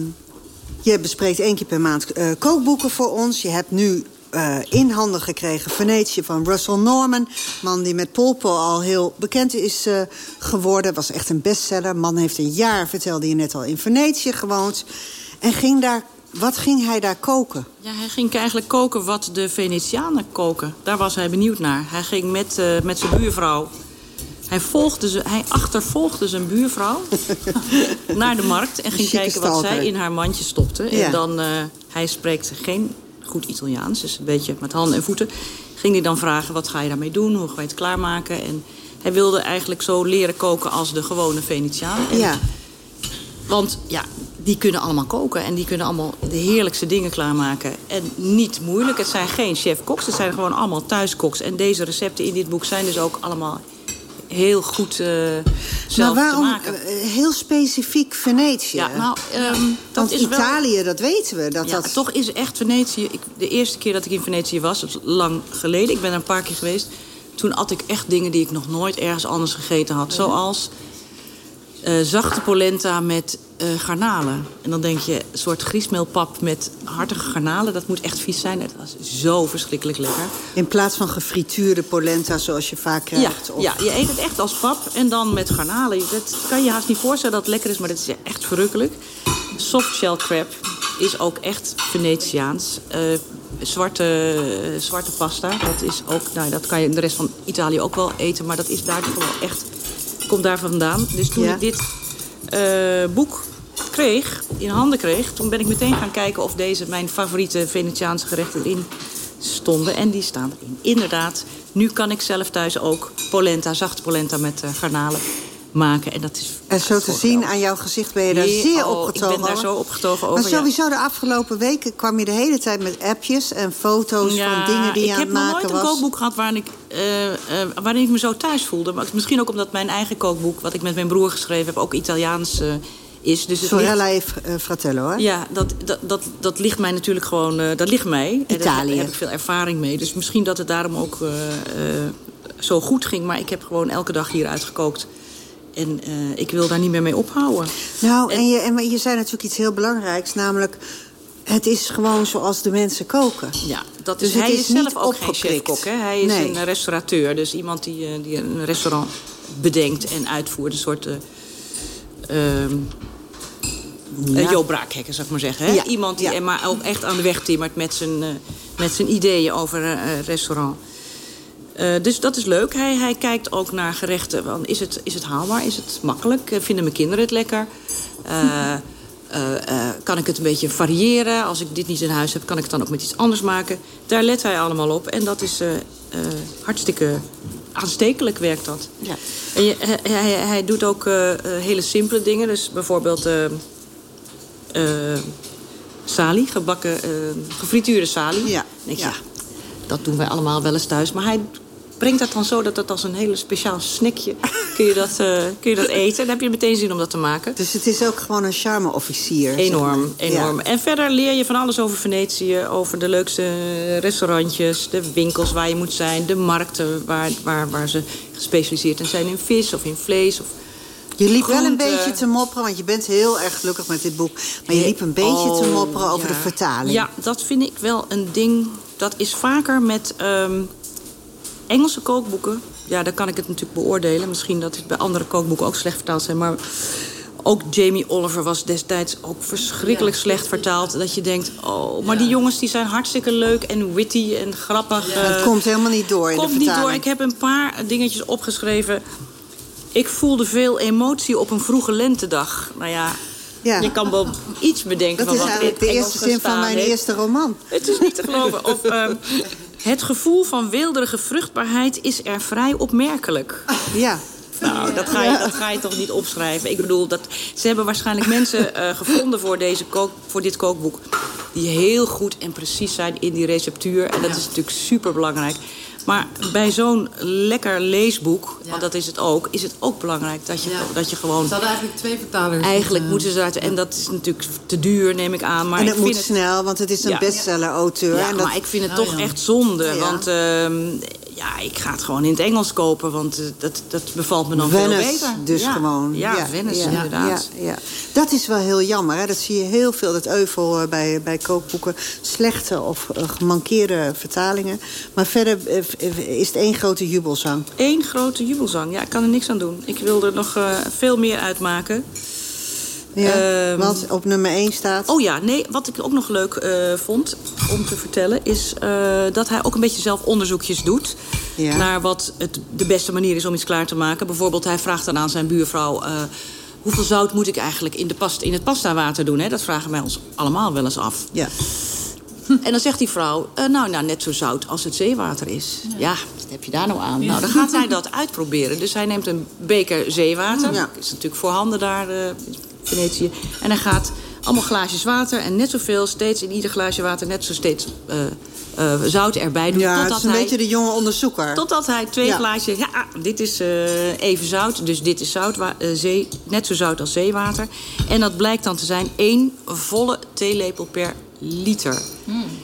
[SPEAKER 2] je bespreekt één keer per maand eh, kookboeken voor ons. Je hebt nu eh, in handen gekregen Venetië van Russell Norman. Man die met Polpo al heel bekend is eh, geworden. Was echt een bestseller. Man heeft een jaar, vertelde je net al, in Venetië gewoond. En ging daar, wat ging hij daar koken?
[SPEAKER 4] Ja, hij ging eigenlijk koken wat de Venetianen koken. Daar was hij benieuwd naar. Hij ging met, met zijn buurvrouw... Hij, volgde ze, hij achtervolgde zijn buurvrouw naar de markt... en ging kijken wat
[SPEAKER 2] stalker.
[SPEAKER 4] zij in haar mandje stopte.
[SPEAKER 2] Ja.
[SPEAKER 4] En dan, eh, hij spreekt geen goed Italiaans, dus een beetje met handen en voeten... ging hij dan vragen, wat ga je daarmee doen? Hoe ga je het klaarmaken? En hij wilde eigenlijk zo leren koken als de gewone Venetiaan. En
[SPEAKER 2] Ja,
[SPEAKER 4] want ja, die kunnen allemaal koken en die kunnen allemaal de heerlijkste dingen klaarmaken. En niet moeilijk. Het zijn geen chef-koks, het zijn gewoon allemaal thuiskoks. En deze recepten in dit boek zijn dus ook allemaal heel goed eh zelf
[SPEAKER 2] maar waarom
[SPEAKER 4] te maken.
[SPEAKER 2] eh, heel specifiek Venetië?
[SPEAKER 4] ja, nou, ehm, dat
[SPEAKER 2] Want
[SPEAKER 4] is wel...
[SPEAKER 2] Italië, dat weten we. Dat
[SPEAKER 4] Ja,
[SPEAKER 2] dat...
[SPEAKER 4] toch is echt Venetië... Ik, de eerste keer dat ik in Venetië was, dat is lang geleden... ik ben er een paar keer geweest... toen at ik echt dingen die ik nog nooit ergens anders gegeten had. Zoals eh, zachte polenta met eh, garnalen. En dan denk je, een soort griesmeelpap met hartige garnalen... dat moet echt vies zijn. Het was zo verschrikkelijk lekker.
[SPEAKER 2] In plaats van gefrituurde polenta zoals je vaak
[SPEAKER 4] Ja,
[SPEAKER 2] krijgt. of-
[SPEAKER 4] ja, je eet het echt als pap en dan met garnalen. Dat kan je haast niet voorstellen dat het lekker is, maar dat is echt verrukkelijk. Soft shell crab is ook echt Venetiaans. Eh, zwarte, zwarte pasta. Dat is ook, nou, dat kan je in de rest van Italië ook wel eten, maar dat is daar wel echt, komt daar vandaan. Dus toen
[SPEAKER 2] Ja.
[SPEAKER 4] ik dit eh, boek kreeg, in handen kreeg, toen ben ik meteen gaan kijken of deze mijn favoriete Venetiaanse gerechten erin stonden. En die staan erin. Inderdaad, nu kan ik zelf thuis ook polenta, zachte polenta met eh, garnalen maken. En dat is
[SPEAKER 2] En zo te zien aan jouw gezicht ben je daar zeer
[SPEAKER 4] oh,
[SPEAKER 2] opgetogen
[SPEAKER 4] Ik ben daar
[SPEAKER 2] over.
[SPEAKER 4] zo opgetogen over.
[SPEAKER 2] Maar
[SPEAKER 4] ja.
[SPEAKER 2] sowieso de afgelopen weken kwam je de hele tijd met appjes en foto's van dingen die je
[SPEAKER 4] ik
[SPEAKER 2] aan
[SPEAKER 4] heb
[SPEAKER 2] het
[SPEAKER 4] nog
[SPEAKER 2] maken
[SPEAKER 4] nooit een
[SPEAKER 2] was.
[SPEAKER 4] kookboek gehad waarin ik, eh, eh, waarin ik me zo thuis voelde. Maar misschien ook omdat mijn eigen kookboek, wat ik met mijn broer geschreven heb, ook Italiaans eh, is. Dus ligt-
[SPEAKER 2] Sorella Fratello, hè?
[SPEAKER 4] ja, dat, dat, dat, dat ligt mij natuurlijk gewoon. dat ligt mij. En
[SPEAKER 2] Italië.
[SPEAKER 4] Daar heb ik veel ervaring mee. Dus misschien dat het daarom ook zo goed ging. Maar ik heb gewoon elke dag hieruit gekookt. En eh, ik wil daar niet meer mee ophouden.
[SPEAKER 2] Nou, en,
[SPEAKER 4] En-
[SPEAKER 2] je, en maar je zei natuurlijk iets heel belangrijks, namelijk... het is gewoon zoals de mensen koken.
[SPEAKER 4] Ja, dat
[SPEAKER 2] Dus
[SPEAKER 4] is,
[SPEAKER 2] het
[SPEAKER 4] hij
[SPEAKER 2] is
[SPEAKER 4] is, zelf ook geen
[SPEAKER 2] opgeprikt.
[SPEAKER 4] chefkok. Hè? Hij is
[SPEAKER 2] Nee.
[SPEAKER 4] een restaurateur. Dus iemand die, eh, die een restaurant bedenkt en uitvoert. Een soort...
[SPEAKER 2] Ja.
[SPEAKER 4] Joop Braakhekker, zou ik maar zeggen. Hè?
[SPEAKER 2] Ja,
[SPEAKER 4] Iemand die
[SPEAKER 2] ja.
[SPEAKER 4] maar ook echt aan de weg timmert met zijn, met zijn ideeën over eh, restaurant. Eh, dus dat is leuk. Hij, hij kijkt ook naar gerechten. Van, is, het, is het haalbaar? Is het makkelijk? Eh, Vinden mijn kinderen het lekker? Eh, kan ik het een beetje variëren? Als ik dit niet in huis heb, kan ik het dan ook met iets anders maken? Daar let hij allemaal op. En dat is hartstikke aanstekelijk werkt dat.
[SPEAKER 2] Ja.
[SPEAKER 4] En je, hij, hij, doet ook hele simpele dingen. Dus bijvoorbeeld sali, gebakken, eh, gefrituurde sali. Denk
[SPEAKER 2] ja.
[SPEAKER 4] ja, dat doen wij allemaal wel eens thuis. Maar hij brengt dat dan zo dat het als een hele speciaal snackje... kun je dat, eh, kun je dat eten. Dan heb je meteen zin om dat te maken.
[SPEAKER 2] Dus het is ook gewoon een charme-officier. zeg
[SPEAKER 4] Enorm,
[SPEAKER 2] maar.
[SPEAKER 4] enorm.
[SPEAKER 2] Ja.
[SPEAKER 4] En verder leer je van alles over Venetië. Over de leukste restaurantjes, de winkels waar je moet zijn... de markten waar, waar, waar ze gespecialiseerd in zijn in vis of in vlees... Of
[SPEAKER 2] Je liep wel een beetje te mopperen, want je bent heel erg gelukkig met dit boek. Maar je liep een beetje te
[SPEAKER 4] Oh,
[SPEAKER 2] mopperen over
[SPEAKER 4] ja.
[SPEAKER 2] de vertaling.
[SPEAKER 4] Ja, dat vind ik wel een ding. Dat is vaker met ehm, Engelse kookboeken. Ja, daar kan ik het natuurlijk beoordelen. Misschien dat het bij andere kookboeken ook slecht vertaald zijn. Maar ook Jamie Oliver was destijds ook verschrikkelijk slecht vertaald. Dat je denkt, oh, maar die jongens die zijn hartstikke leuk en witty en grappig.
[SPEAKER 2] Het komt helemaal niet door in
[SPEAKER 4] komt
[SPEAKER 2] de
[SPEAKER 4] niet door. Ik heb een paar dingetjes opgeschreven. Ik voelde veel emotie op een vroege lentedag. Nou ja,
[SPEAKER 2] Ja.
[SPEAKER 4] je kan wel iets bedenken
[SPEAKER 2] Dat is
[SPEAKER 4] van wat
[SPEAKER 2] eigenlijk
[SPEAKER 4] in
[SPEAKER 2] de eerste zin van mijn
[SPEAKER 4] heeft.
[SPEAKER 2] eerste roman.
[SPEAKER 4] Het is niet te geloven. Of, ehm, het gevoel van weelderige vruchtbaarheid is er vrij opmerkelijk.
[SPEAKER 2] Ja.
[SPEAKER 4] Nou, dat ga, je, dat ga je toch niet opschrijven. Ik bedoel, dat, ze hebben waarschijnlijk mensen eh, gevonden voor, deze kook, voor dit kookboek... die heel goed en precies zijn in die receptuur. En dat is natuurlijk super belangrijk. Maar bij zo'n lekker leesboek,
[SPEAKER 3] Ja.
[SPEAKER 4] want dat is het ook... is het ook belangrijk dat je,
[SPEAKER 3] Ja.
[SPEAKER 4] dat je gewoon...
[SPEAKER 3] Ze hadden eigenlijk twee vertalers.
[SPEAKER 4] Eigenlijk
[SPEAKER 3] Eh,
[SPEAKER 4] moeten ze uit... En dat is natuurlijk te duur, neem ik aan. Maar
[SPEAKER 2] en
[SPEAKER 4] ik
[SPEAKER 2] het moet
[SPEAKER 4] vind het,
[SPEAKER 2] snel, want het is een
[SPEAKER 4] Ja.
[SPEAKER 2] bestseller-auteur.
[SPEAKER 4] ja,
[SPEAKER 2] en dat...
[SPEAKER 4] maar ik vind het
[SPEAKER 3] Ja,
[SPEAKER 4] toch
[SPEAKER 3] ja.
[SPEAKER 4] echt zonde.
[SPEAKER 2] Ja.
[SPEAKER 4] Want ehm, ja, ik ga het gewoon in het Engels kopen. Want eh, dat, dat bevalt me dan veel
[SPEAKER 2] Venice,
[SPEAKER 4] beter.
[SPEAKER 2] dus
[SPEAKER 4] ja.
[SPEAKER 2] gewoon.
[SPEAKER 4] Ja, Venice inderdaad.
[SPEAKER 2] Ja, ja. Dat is wel heel jammer. Hè? Dat zie je heel veel, dat euvel eh, bij, bij kookboeken. Slechte of eh, gemankeerde vertalingen. Maar verder is het één grote jubelzang.
[SPEAKER 4] Eén grote jubelzang. Ja, ik kan er niks aan doen. Ik wil er nog veel meer uitmaken.
[SPEAKER 2] Ja,
[SPEAKER 4] Ehm,
[SPEAKER 2] wat op nummer één staat.
[SPEAKER 4] Oh ja, nee, wat ik ook nog leuk eh, vond om te vertellen... is eh, dat hij ook een beetje zelf onderzoekjes doet...
[SPEAKER 2] Ja.
[SPEAKER 4] naar wat het de beste manier is om iets klaar te maken. Bijvoorbeeld, hij vraagt dan aan zijn buurvrouw... eh, hoeveel zout moet ik eigenlijk in, de past in het pastawater doen? Hè? Dat vragen wij ons allemaal wel eens af.
[SPEAKER 2] Ja.
[SPEAKER 4] En dan zegt die vrouw, nou, nou, net zo zout als het zeewater is. Ja, wat heb je daar nou aan? Nou, dan gaat hij dat uitproberen. Dus hij neemt een beker zeewater.
[SPEAKER 2] Ja.
[SPEAKER 4] Dat is natuurlijk voorhanden daar eh, Venetië. En hij gaat allemaal glaasjes water en net zoveel, steeds in ieder glaasje water... net zo steeds eh, eh, zout erbij doen.
[SPEAKER 2] Ja, het
[SPEAKER 4] totdat
[SPEAKER 2] is een
[SPEAKER 4] hij,
[SPEAKER 2] beetje de jonge onderzoeker.
[SPEAKER 4] Totdat hij twee
[SPEAKER 2] Ja.
[SPEAKER 4] glaasjes... Ja, ah, dit is eh, even zout, dus dit is zout, zee, net zo zout als zeewater. En dat blijkt dan te zijn één volle theelepel per liter.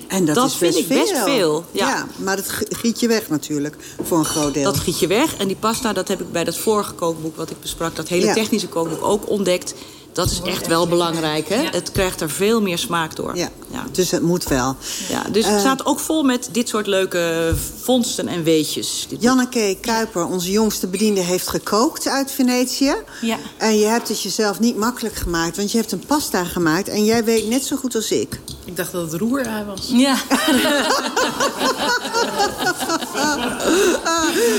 [SPEAKER 2] En dat,
[SPEAKER 4] dat
[SPEAKER 2] is best
[SPEAKER 4] vind ik best veel, ja.
[SPEAKER 2] maar dat giet je weg natuurlijk, voor een groot deel.
[SPEAKER 4] Dat giet je weg. En die pasta, dat heb ik bij dat vorige kookboek wat ik besprak... dat hele
[SPEAKER 2] Ja.
[SPEAKER 4] technische kookboek ook ontdekt. Dat is echt wel belangrijk, hè?
[SPEAKER 3] Ja.
[SPEAKER 4] Het krijgt er veel meer smaak door.
[SPEAKER 2] Ja,
[SPEAKER 4] ja.
[SPEAKER 2] Dus het moet wel.
[SPEAKER 4] Ja, dus het
[SPEAKER 2] Eh,
[SPEAKER 4] staat ook vol met dit soort leuke vondsten en weetjes. Dit
[SPEAKER 2] Janneke Kuiper, onze jongste bediende, heeft gekookt uit Venetië.
[SPEAKER 4] Ja.
[SPEAKER 2] En je hebt het jezelf niet makkelijk gemaakt, want je hebt een pasta gemaakt... en jij weet net zo goed als ik.
[SPEAKER 3] Ik dacht dat het roerei was.
[SPEAKER 4] Ja.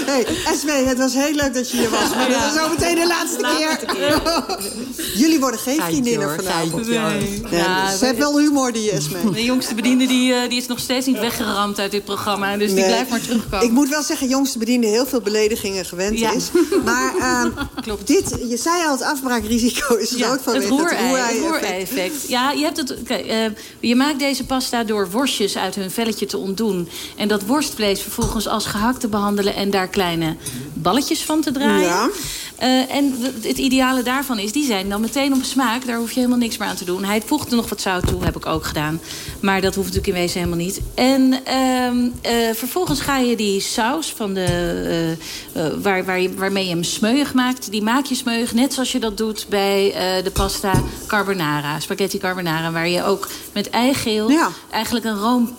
[SPEAKER 2] hey, Esme, het was heel leuk dat je hier was. Maar dit is zo meteen de laatste,
[SPEAKER 4] Laatste
[SPEAKER 2] keer. Jullie worden geen
[SPEAKER 3] Geintje,
[SPEAKER 2] vriendinnen
[SPEAKER 3] hoor,
[SPEAKER 2] vanavond.
[SPEAKER 3] geintje.
[SPEAKER 2] Nee,
[SPEAKER 6] Ja,
[SPEAKER 2] ze heeft wel humor, die Esme.
[SPEAKER 6] De jongste bediende die, eh, die is nog steeds niet weggeramd uit dit programma. Dus die
[SPEAKER 2] Nee.
[SPEAKER 6] blijft maar terugkomen.
[SPEAKER 2] Ik moet wel zeggen, jongste bediende heel veel beledigingen gewend
[SPEAKER 6] Ja.
[SPEAKER 2] is. Maar ehm,
[SPEAKER 6] Klopt.
[SPEAKER 2] dit, je zei al, het afbraakrisico is groot
[SPEAKER 6] het
[SPEAKER 2] vanwege
[SPEAKER 6] het
[SPEAKER 2] roerei-effect.
[SPEAKER 6] Ja, je, hebt het, kijk, eh, je maakt deze pasta door worstjes uit hun velletje te ontdoen. En dat worstvlees vervolgens als gehakt te behandelen... en daar kleine balletjes van te draaien. Eh, en het ideale daarvan is, die zijn dan meteen op smaak. Daar hoef je helemaal niks meer aan te doen. Hij voegt er nog wat zout toe, heb ik ook gedaan. Maar dat hoeft natuurlijk in wezen helemaal niet. En ehm, eh, vervolgens ga je die saus van de, eh, waar, waar je, waarmee je hem smeuig maakt... die maak je smeuig, net zoals je dat doet bij de pasta carbonara. Spaghetti carbonara, waar je ook met eigeel
[SPEAKER 2] Ja.
[SPEAKER 6] eigenlijk een room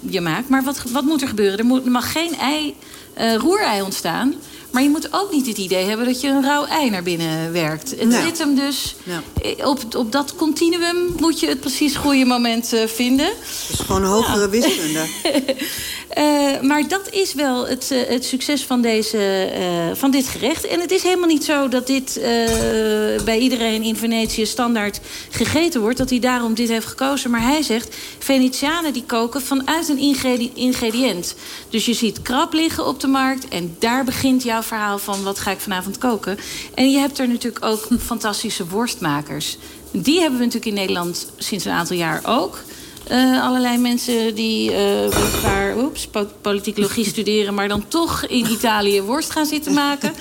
[SPEAKER 6] je maakt. Maar wat, wat moet er gebeuren? Er, moet, er mag geen ei, roerei ontstaan. Maar je moet ook niet het idee hebben dat je een rauw ei naar binnen werkt. Het
[SPEAKER 2] Nee.
[SPEAKER 6] zit hem dus... Eh, Op, op dat continuum moet je het precies goede moment eh, vinden.
[SPEAKER 2] Dat is gewoon hogere wiskunde.
[SPEAKER 6] Eh, maar dat is wel het, het succes van, deze, van dit gerecht. En het is helemaal niet zo dat dit bij iedereen in Venetië standaard gegeten wordt. Dat hij daarom dit heeft gekozen. Maar hij zegt, Venetianen die koken vanuit een ingredi- ingrediënt. Dus je ziet krab liggen op de markt. En daar begint jouw verhaal van wat ga ik vanavond koken. En je hebt er natuurlijk ook fantastische worstmakers. Die hebben we natuurlijk in Nederland sinds een aantal jaar ook. Eh, allerlei mensen die eh weliswaar oeps, po- politicologie studeren... maar dan toch in Italië worst gaan zitten maken.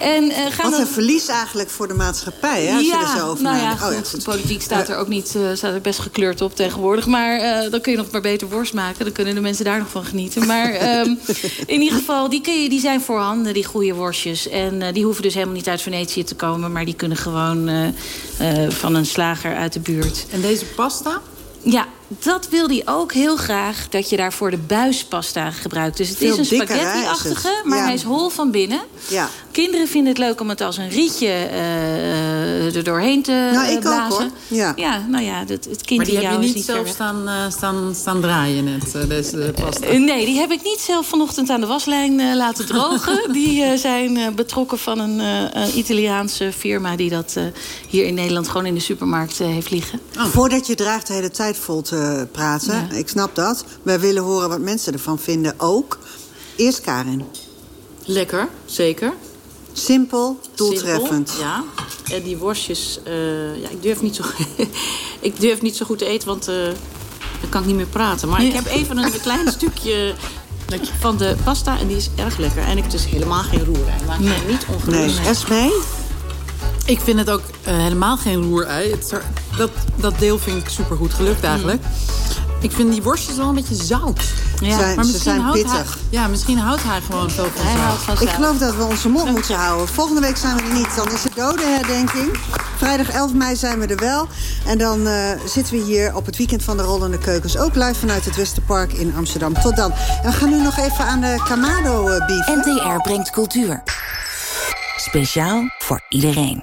[SPEAKER 6] En, eh, gaan
[SPEAKER 2] Wat
[SPEAKER 6] dan...
[SPEAKER 2] een verlies eigenlijk voor de maatschappij, hè, als je er zo over
[SPEAKER 6] nou ja,
[SPEAKER 2] nadenkt. Oh, ja,
[SPEAKER 6] goed,
[SPEAKER 2] goed.
[SPEAKER 6] politiek staat er ook niet, eh, staat er best gekleurd op tegenwoordig. Maar eh, dan kun je nog maar beter worst maken. Dan kunnen de mensen daar nog van genieten. Maar ehm, in ieder geval, die, kun je, die zijn voorhanden, die goede worstjes. En eh, die hoeven dus helemaal niet uit Venetië te komen. Maar die kunnen gewoon eh, eh, van een slager uit de buurt.
[SPEAKER 3] En deze pasta?
[SPEAKER 6] Ja, dat wil hij ook heel graag, dat je daarvoor de buispasta gebruikt. Dus het
[SPEAKER 2] Veel
[SPEAKER 6] is een spaghetti-achtige, maar
[SPEAKER 2] Ja.
[SPEAKER 6] hij is hol van binnen.
[SPEAKER 2] Ja.
[SPEAKER 6] Kinderen vinden het leuk om het als een rietje eh, er doorheen te
[SPEAKER 2] Nou, ik ook,
[SPEAKER 6] blazen.
[SPEAKER 2] hoor. Ja.
[SPEAKER 6] nou ja, het, het kind
[SPEAKER 3] Maar die heb je niet
[SPEAKER 6] niet
[SPEAKER 3] zelf
[SPEAKER 6] ver-
[SPEAKER 3] staan, eh, staan, staan draaien net, eh, deze pasta.
[SPEAKER 6] Nee, die heb ik niet zelf vanochtend aan de waslijn eh, laten drogen. die eh, zijn eh, betrokken van een, eh, een Italiaanse firma... die dat eh, hier in Nederland gewoon in de supermarkt eh, heeft liggen.
[SPEAKER 2] Voordat je draagt de hele tijd vol te praten,
[SPEAKER 6] Ja.
[SPEAKER 2] ik snap dat. Wij willen horen wat mensen ervan vinden ook. Eerst Karin.
[SPEAKER 4] Lekker, zeker.
[SPEAKER 2] Simpel, doeltreffend.
[SPEAKER 4] Simpel, ja. En die worstjes, eh, ja, ik durf niet zo, ik durf niet zo goed te eten, want eh, dan kan ik niet meer praten. Maar ik heb even een klein stukje van de pasta en die is erg lekker. En het is helemaal geen roerij. Maak je niet ongerust.
[SPEAKER 2] Nee, Esme?
[SPEAKER 3] Ik vind het ook eh, helemaal geen roerei. Het er- dat, dat deel vind ik supergoed gelukt eigenlijk. Ik vind die worstjes wel een beetje zout.
[SPEAKER 6] Ja,
[SPEAKER 2] Zijn-
[SPEAKER 3] Maar
[SPEAKER 2] ze
[SPEAKER 3] misschien
[SPEAKER 2] zijn
[SPEAKER 3] hij,
[SPEAKER 2] pittig.
[SPEAKER 3] ja, misschien houdt hij gewoon veel van
[SPEAKER 6] hij
[SPEAKER 3] zout.
[SPEAKER 6] houdt van
[SPEAKER 2] Ik geloof dat we onze mond moeten houden. Volgende week zijn we er niet. Dan is het dodenherdenking. Vrijdag 11 mei zijn we er wel. En dan eh, zitten we hier op het weekend van de Rollende Keukens. Ook live vanuit het Westerpark in Amsterdam. Tot dan. En we gaan nu nog even aan de Kamado eh bieven.
[SPEAKER 7] NTR brengt cultuur. Speciaal voor iedereen.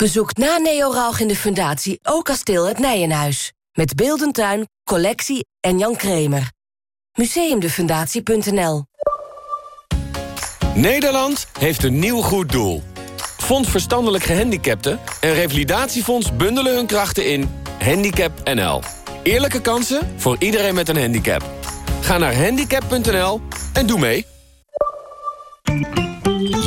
[SPEAKER 7] Bezoek na Neo Rauch in de Fundatie ook kasteel het Nijenhuis. Met Beeldentuin, collectie en Jan Kremer. Museumdefundatie.nl
[SPEAKER 8] Nederland heeft een nieuw goed doel. Fonds Verstandelijk Gehandicapten en Revalidatiefonds bundelen hun krachten in Handicap NL. Eerlijke kansen voor iedereen met een handicap. Ga naar handicap.nl en doe mee.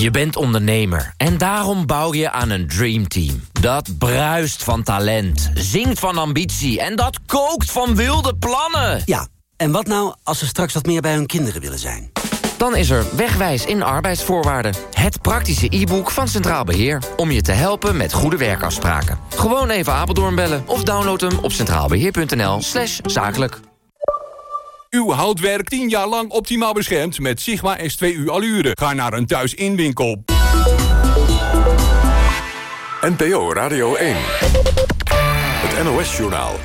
[SPEAKER 9] Je bent ondernemer en daarom bouw je aan een dreamteam. Dat bruist van talent, zingt van ambitie en dat kookt van wilde plannen.
[SPEAKER 10] Ja, en wat nou als ze straks wat meer bij hun kinderen willen zijn?
[SPEAKER 9] Dan is er Wegwijs in arbeidsvoorwaarden. Het praktische e-book van Centraal Beheer. Om je te helpen met goede werkafspraken. Gewoon even Apeldoorn bellen of download hem op centraalbeheer.nl zakelijk.
[SPEAKER 11] Uw houtwerk 10 jaar lang optimaal beschermd met Sigma S2U Allure. Ga naar een thuisinwinkel.
[SPEAKER 12] NPO Radio 1. Het NOS-journaal.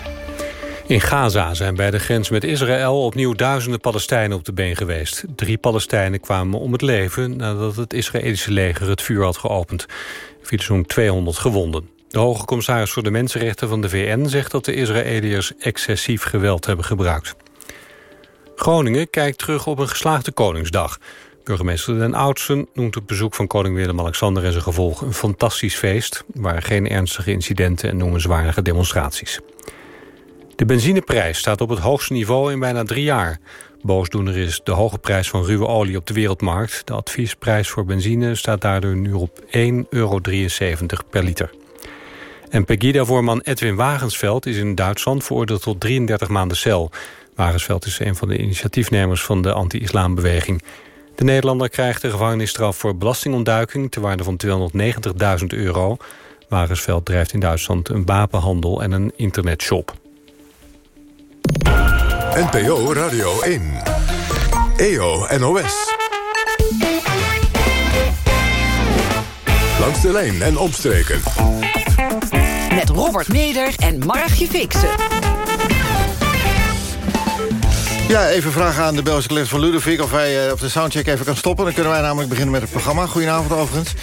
[SPEAKER 1] In Gaza zijn bij de grens met Israël opnieuw duizenden Palestijnen op de been geweest. Drie Palestijnen kwamen om het leven nadat het Israëlische leger het vuur had geopend. Er vielen zo'n 200 gewonden. De hoge commissaris voor de Mensenrechten van de VN zegt dat de Israëliërs excessief geweld hebben gebruikt. Groningen kijkt terug op een geslaagde Koningsdag. Burgemeester Den Oudsen noemt het bezoek van koning Willem-Alexander en zijn gevolgen een fantastisch feest. Waren geen ernstige incidenten en noemenswaardige demonstraties. De benzineprijs staat op het hoogste niveau in bijna drie jaar. Boosdoener is de hoge prijs van ruwe olie op de wereldmarkt. De adviesprijs voor benzine staat daardoor nu op 1,73 euro per liter. En Pegida-voorman Edwin Wagensveld is in Duitsland veroordeeld tot 33 maanden cel. Wagensveld is een van de initiatiefnemers van de anti-islambeweging. De Nederlander krijgt de gevangenisstraf voor belastingontduiking... te waarde van 290.000 euro. Wagensveld drijft in Duitsland een wapenhandel en een internetshop.
[SPEAKER 12] NPO Radio 1. EO NOS. Langs de lijn en omstreken.
[SPEAKER 13] Met Robert Meder en Margje Fixen.
[SPEAKER 14] Ja, even vragen aan de Belgische collega van Ludovic... of hij uh, op de soundcheck even kan stoppen. Dan kunnen wij namelijk beginnen met het programma. Goedenavond overigens.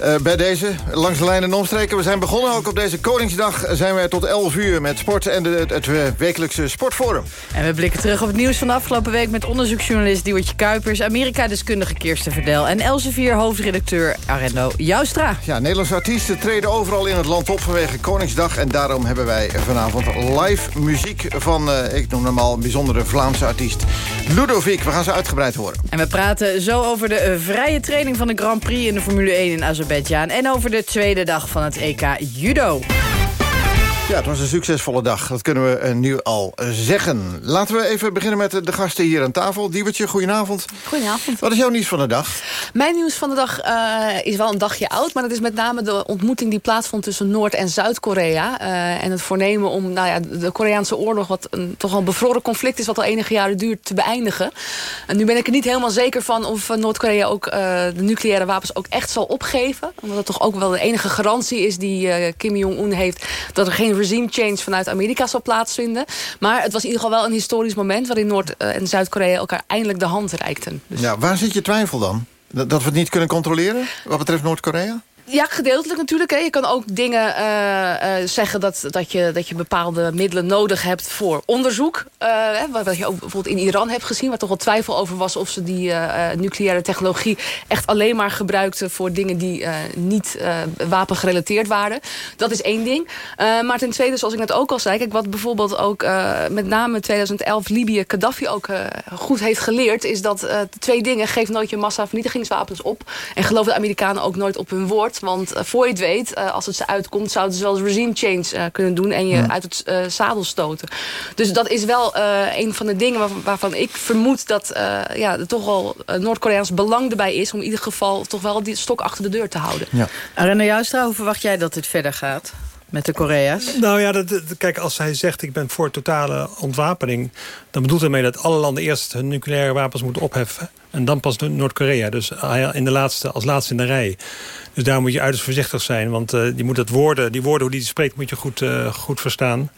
[SPEAKER 14] Uh, bij deze, langs de lijnen en omstreken. We zijn begonnen ook op deze Koningsdag. Zijn wij tot 11 uur met sport en de, het, het wekelijkse sportforum.
[SPEAKER 15] En we blikken terug op het nieuws van de afgelopen week... met onderzoeksjournalist Diewertje Kuipers... Amerika-deskundige Kirsten Verdel... en Elsevier hoofdredacteur Arendo Joustra.
[SPEAKER 14] Ja, Nederlandse artiesten treden overal in het land op vanwege Koningsdag. En daarom hebben wij vanavond live muziek van... Uh, ik noem hem al een bijzondere Vlaamse artiest Ludovic. We gaan ze uitgebreid horen.
[SPEAKER 15] En we praten zo over de uh, vrije training van de Grand Prix in de Formule 1 in Azerbeidzjan. En over de tweede dag van het EK Judo.
[SPEAKER 14] Ja, het was een succesvolle dag. Dat kunnen we uh, nu al uh, zeggen. Laten we even beginnen met de gasten hier aan tafel. Diewertje, goedenavond.
[SPEAKER 16] Goedenavond.
[SPEAKER 14] Wat is jouw nieuws van de dag?
[SPEAKER 16] Mijn nieuws van de dag uh, is wel een dagje oud... maar dat is met name de ontmoeting die plaatsvond tussen Noord- en Zuid-Korea. en het voornemen om nou ja, de Koreaanse oorlog... wat een, toch al een bevroren conflict is wat al enige jaren duurt, te beëindigen. En nu ben ik er niet helemaal zeker van of Noord-Korea ook de nucleaire wapens ook echt zal opgeven. Omdat het toch ook wel de enige garantie is die Kim Jong-un heeft... dat er geen regime change vanuit Amerika zal plaatsvinden. Maar het was in ieder geval wel een historisch moment... waarin Noord- en Zuid-Korea elkaar eindelijk de hand reikten.
[SPEAKER 14] Dus... Ja, waar zit je twijfel dan? Dat, dat we het niet kunnen controleren wat betreft Noord-Korea?
[SPEAKER 16] Ja, gedeeltelijk natuurlijk. Hè. Je kan ook dingen uh, uh, zeggen dat, dat, je, dat je bepaalde middelen nodig hebt voor onderzoek. Uh, wat je ook bijvoorbeeld in Iran hebt gezien... waar toch wel twijfel over was of ze die nucleaire technologie... echt alleen maar gebruikten voor dingen die niet wapengerelateerd waren. Dat is één ding. maar ten tweede, zoals ik net ook al zei... Wat bijvoorbeeld ook met name 2011 Libië Gaddafi ook goed heeft geleerd... is dat twee dingen, geef nooit je massavernietigingswapens op... en geloof de Amerikanen ook nooit op hun woord... Want uh, voor je het weet, uh, als het ze uitkomt... zouden ze wel eens regime change uh, kunnen doen... en je ja. uit het zadel stoten. Dus dat is wel een van de dingen waarvan, waarvan ik vermoed... dat ja, er toch wel Noord-Koreaans belang erbij is... om in ieder geval toch wel die stok achter de deur te houden.
[SPEAKER 15] Ja. Arena Joustra, hoe verwacht jij dat dit verder gaat? Met de Korea's?
[SPEAKER 17] Nou ja, dat, dat, kijk, als hij zegt ik ben voor totale ontwapening... dan bedoelt hij mee dat alle landen eerst hun nucleaire wapens moeten opheffen. En dan pas Noord-Korea. Dus in de laatste, als laatste in de rij. Dus daar moet je uiterst voorzichtig zijn. Want uh, die, moet dat woorden, die woorden hoe die spreekt moet je goed, uh, goed verstaan.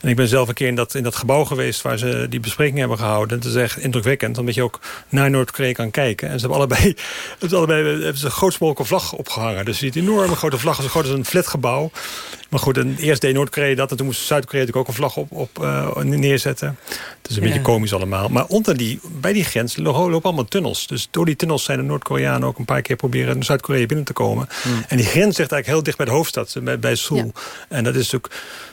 [SPEAKER 17] En ik ben zelf een keer in dat, in dat gebouw geweest... waar ze die bespreking hebben gehouden. Het is echt indrukwekkend. Omdat je ook naar Noord-Korea kan kijken. En ze hebben allebei, hebben allebei hebben ze een grootsmolken vlag opgehangen. Dus je ziet een enorme grote vlag. Zo groot als een flatgebouw. Maar goed, en eerst deed Noord-Korea dat. En toen moest Zuid-Korea natuurlijk ook een vlag op, op uh, neerzetten. Het is een ja. beetje komisch allemaal. Maar onder die, bij die grens lopen allemaal tunnels. Dus door die tunnels zijn de Noord-Koreanen ook een paar keer proberen naar Zuid-Korea binnen te komen.
[SPEAKER 14] Hmm.
[SPEAKER 17] En die grens ligt eigenlijk heel dicht bij de hoofdstad, bij, bij Seoul. En dat is ook.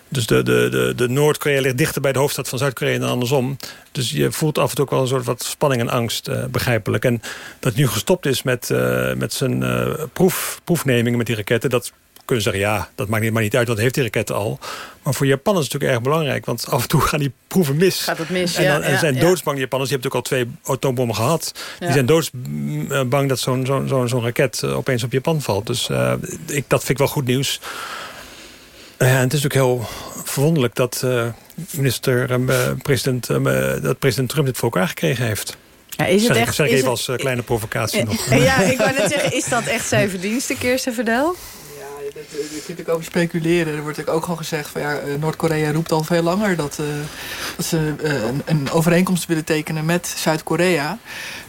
[SPEAKER 17] Dus de, de, de, de Noord-Korea ligt dichter bij de hoofdstad van Zuid-Korea dan andersom. Dus je voelt af en toe ook wel een soort wat spanning en angst, eh, begrijpelijk. En dat nu gestopt is met, eh, met zijn eh, proef, proefnemingen met die raketten... dat kunnen zeggen, ja, dat maakt niet, maar niet uit, want heeft die raketten al. Maar voor Japan is het natuurlijk erg belangrijk, want af en toe gaan die proeven mis.
[SPEAKER 15] Gaat het mis,
[SPEAKER 17] En,
[SPEAKER 15] ja,
[SPEAKER 17] dan, en zijn
[SPEAKER 15] ja.
[SPEAKER 17] doodsbang, die Japanners. Die hebben natuurlijk al twee atoombommen gehad.
[SPEAKER 15] Ja.
[SPEAKER 17] Die zijn doodsbang dat zo'n zo'n zo'n raket eh, opeens op Japan valt. Dus eh, ik, dat vind ik wel goed nieuws. Ja, en het is natuurlijk heel verwonderlijk dat eh, minister, eh, president, eh, dat president Trump dit voor elkaar gekregen heeft.
[SPEAKER 15] Ja, is het
[SPEAKER 17] zeg,
[SPEAKER 15] echt-
[SPEAKER 17] zeg
[SPEAKER 15] is
[SPEAKER 17] even
[SPEAKER 15] het-
[SPEAKER 17] als eh, kleine provocatie nog.
[SPEAKER 15] Ja, ik wou net zeggen, is dat echt zijn verdienste, Kirsten Verdel?
[SPEAKER 18] Je kunt natuurlijk over speculeren. Er wordt ook gewoon gezegd van ja, eh, Noord-Korea roept al veel langer dat, eh, dat ze eh, een overeenkomst willen tekenen met Zuid-Korea.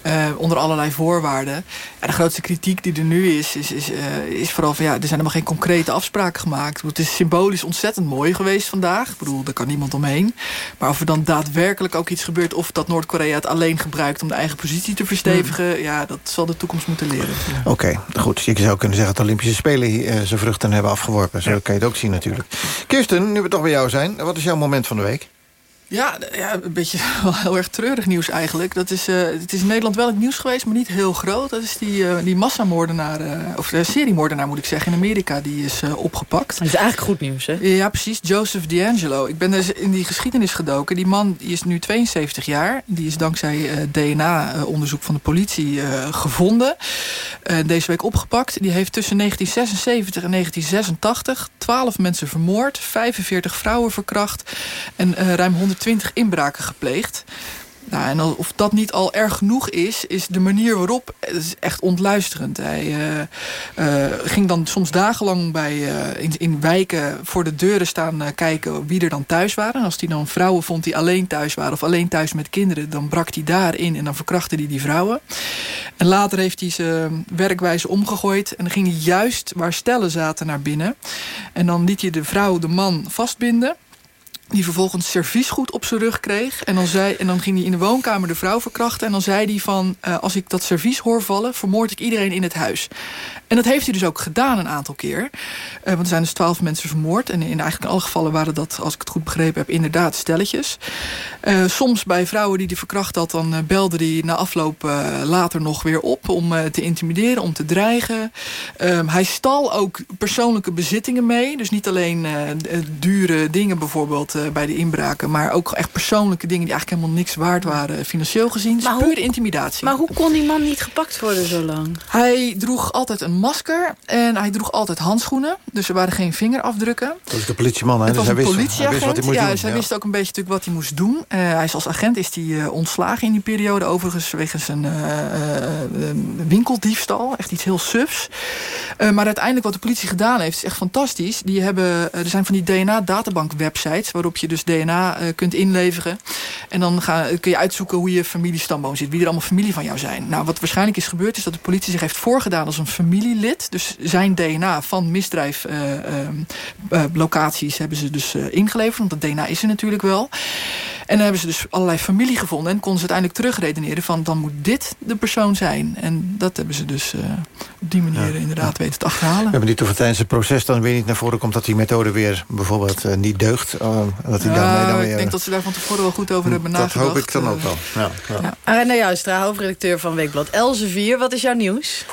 [SPEAKER 18] Eh, onder allerlei voorwaarden. En de grootste kritiek die er nu is, is, is, eh, is vooral van ja, er zijn helemaal geen concrete afspraken gemaakt. Bedoel, Het is symbolisch ontzettend mooi geweest vandaag. Ik bedoel, daar kan niemand omheen. Maar of er dan daadwerkelijk ook iets gebeurt, of dat Noord-Korea het alleen gebruikt om de eigen positie te verstevigen, ja, dat zal de toekomst moeten leren.
[SPEAKER 14] Oké, goed. Je zou kunnen zeggen dat de Olympische Spelen eh, zijn vruchten hebben afgeworpen. Zo kan je het ook zien natuurlijk. Kirsten, nu we toch bij jou zijn. Wat is jouw moment van de week?
[SPEAKER 18] Ja, ja, een beetje wel heel erg treurig nieuws eigenlijk. Dat is, uh, het is in Nederland wel het nieuws geweest, maar niet heel groot. Dat is die, uh, die massamoordenaar, uh, of seriemoordenaar moet ik zeggen, in Amerika, die is opgepakt.
[SPEAKER 15] Dat is eigenlijk goed nieuws, hè?
[SPEAKER 18] Ja, precies. Joseph D'Angelo. Ik ben dus in die geschiedenis gedoken. Die man die is nu 72 jaar. Die is dankzij DNA-onderzoek van de politie gevonden. deze week opgepakt. Die heeft tussen 1976 en 1986 12 mensen vermoord, 45 vrouwen verkracht en ruim 100 twintig inbraken gepleegd. Nou, en of dat niet al erg genoeg is, is de manier waarop... het is echt ontluisterend. Hij eh, eh, ging dan soms dagenlang bij, eh, in, in wijken voor de deuren staan kijken... wie er dan thuis waren. Als hij dan vrouwen vond die alleen thuis waren... of alleen thuis met kinderen, dan brak hij daarin... en dan verkrachtte hij die vrouwen. En later heeft hij zijn werkwijze omgegooid... en dan ging hij juist waar stellen zaten naar binnen. En dan liet hij de vrouw de man vastbinden... Die vervolgens serviesgoed op zijn rug kreeg. En dan, zei, en dan ging hij in de woonkamer de vrouw verkrachten. En dan zei hij van, eh, als ik dat servies hoor vallen... vermoord ik iedereen in het huis. En dat heeft hij dus ook gedaan een aantal keer. Eh, want er zijn dus twaalf mensen vermoord. En in eigenlijk alle gevallen waren dat, als ik het goed begrepen heb... inderdaad stelletjes. Eh, soms bij vrouwen die hij verkracht had... dan belde hij na afloop later nog weer op... om te intimideren, om te dreigen. Ehm, hij stal ook persoonlijke bezittingen mee. Dus niet alleen dure dingen bijvoorbeeld bij de inbraken... maar ook echt persoonlijke dingen die eigenlijk helemaal niks waard waren... eh, financieel gezien.
[SPEAKER 15] Maar hoe-
[SPEAKER 18] intimidatie.
[SPEAKER 15] Maar hoe kon die man niet gepakt worden zo lang?
[SPEAKER 18] Hij droeg altijd een masker en hij droeg altijd handschoenen. Dus er waren geen vingerafdrukken.
[SPEAKER 14] Dat is de politieman, hè?
[SPEAKER 18] Het
[SPEAKER 14] Dus
[SPEAKER 18] was
[SPEAKER 14] hij
[SPEAKER 18] een
[SPEAKER 14] wist, hij wist wat
[SPEAKER 18] politieagent.
[SPEAKER 14] hij moest
[SPEAKER 18] ja,
[SPEAKER 14] doen.
[SPEAKER 18] dus hij
[SPEAKER 14] ja.
[SPEAKER 18] wist ook een beetje natuurlijk wat hij moest doen. Eh, hij is als agent is hij eh, ontslagen in die periode. Overigens wegens een eh, eh, eh, winkeldiefstal. Echt iets heel sufs. Eh, maar uiteindelijk wat de politie gedaan heeft is echt fantastisch. Die hebben, eh, er zijn van die DNA-databank websites... waarop je dus DNA eh, kunt inleveren. En dan ga, kun je uitzoeken hoe je familiestamboom zit. Wie er allemaal familie van jou zijn. Nou, wat waarschijnlijk is gebeurd is dat de politie zich heeft voorgedaan als een familielid. Dus zijn DNA van misdrijflocaties hebben ze dus eh, ingeleverd. Want dat DNA is er natuurlijk wel. En dan hebben ze dus allerlei familie gevonden. En konden ze uiteindelijk terugredeneren van dan moet dit de persoon zijn. En dat hebben ze dus eh, op die manier inderdaad weten te achterhalen.
[SPEAKER 14] We hebben niet of het tijdens het proces dan weer niet naar voren komt... dat die methode weer bijvoorbeeld eh, niet deugt. eh, dat hij daarmee dan
[SPEAKER 18] Ja,
[SPEAKER 14] weer...
[SPEAKER 18] ik denk dat ze daar van tevoren wel goed over hebben
[SPEAKER 14] dat
[SPEAKER 18] nagedacht.
[SPEAKER 14] hoop ik dan ook wel. Ja, ja.
[SPEAKER 15] Arena Joustra, hoofdredacteur van Weekblad Elsevier. Wat is jouw nieuws?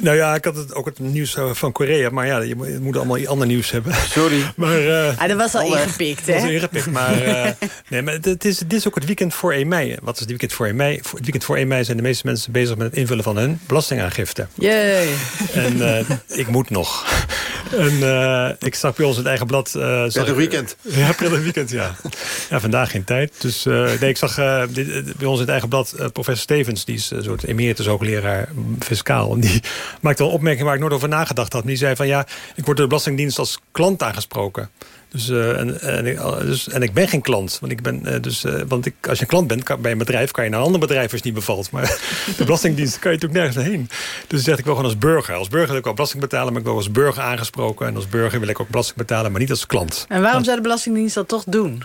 [SPEAKER 17] Nou ja, ik had het, ook het nieuws eh, van Korea. Maar ja, je moet, je moet allemaal ander nieuws hebben.
[SPEAKER 14] Sorry.
[SPEAKER 17] maar, eh,
[SPEAKER 15] Ah, dat was al ingepikt,
[SPEAKER 17] Dat was
[SPEAKER 15] hè?
[SPEAKER 17] ingepikt, maar, eh, nee, maar het, is, dit is ook het weekend voor 1 mei. Wat is het weekend voor 1 mei? Voor- Het weekend voor 1 mei zijn de meeste mensen bezig met het invullen van hun belastingaangifte.
[SPEAKER 15] Jee.
[SPEAKER 17] En eh, ik moet nog. En eh, ik zag bij ons het eigen blad... zag
[SPEAKER 14] Prettig weekend.
[SPEAKER 17] Ja, prettig weekend, ja. Ja, vandaag geen tijd. Dus eh, nee, ik zag dit, bij ons in het eigen blad professor Stevens... die is een soort emeritus hoogleraar fiscaal. En die maakte een opmerking waar ik nooit over nagedacht had. En die zei van ja, ik word door de Belastingdienst als klant aangesproken. Dus, eh, en, en, ik, dus, en ik ben geen klant. Want, ik ben, eh, dus, eh, want ik, als je een klant bent kan, bij een bedrijf... kan je naar een ander bedrijf als het niet bevalt. Maar de Belastingdienst kan je natuurlijk nergens heen. Dus zeg ik wel gewoon als burger. Als burger wil ik wel belasting betalen... maar ik wil als burger aangesproken. En als burger wil ik ook belasting betalen, maar niet als klant.
[SPEAKER 15] En waarom zou de Belastingdienst dat toch doen?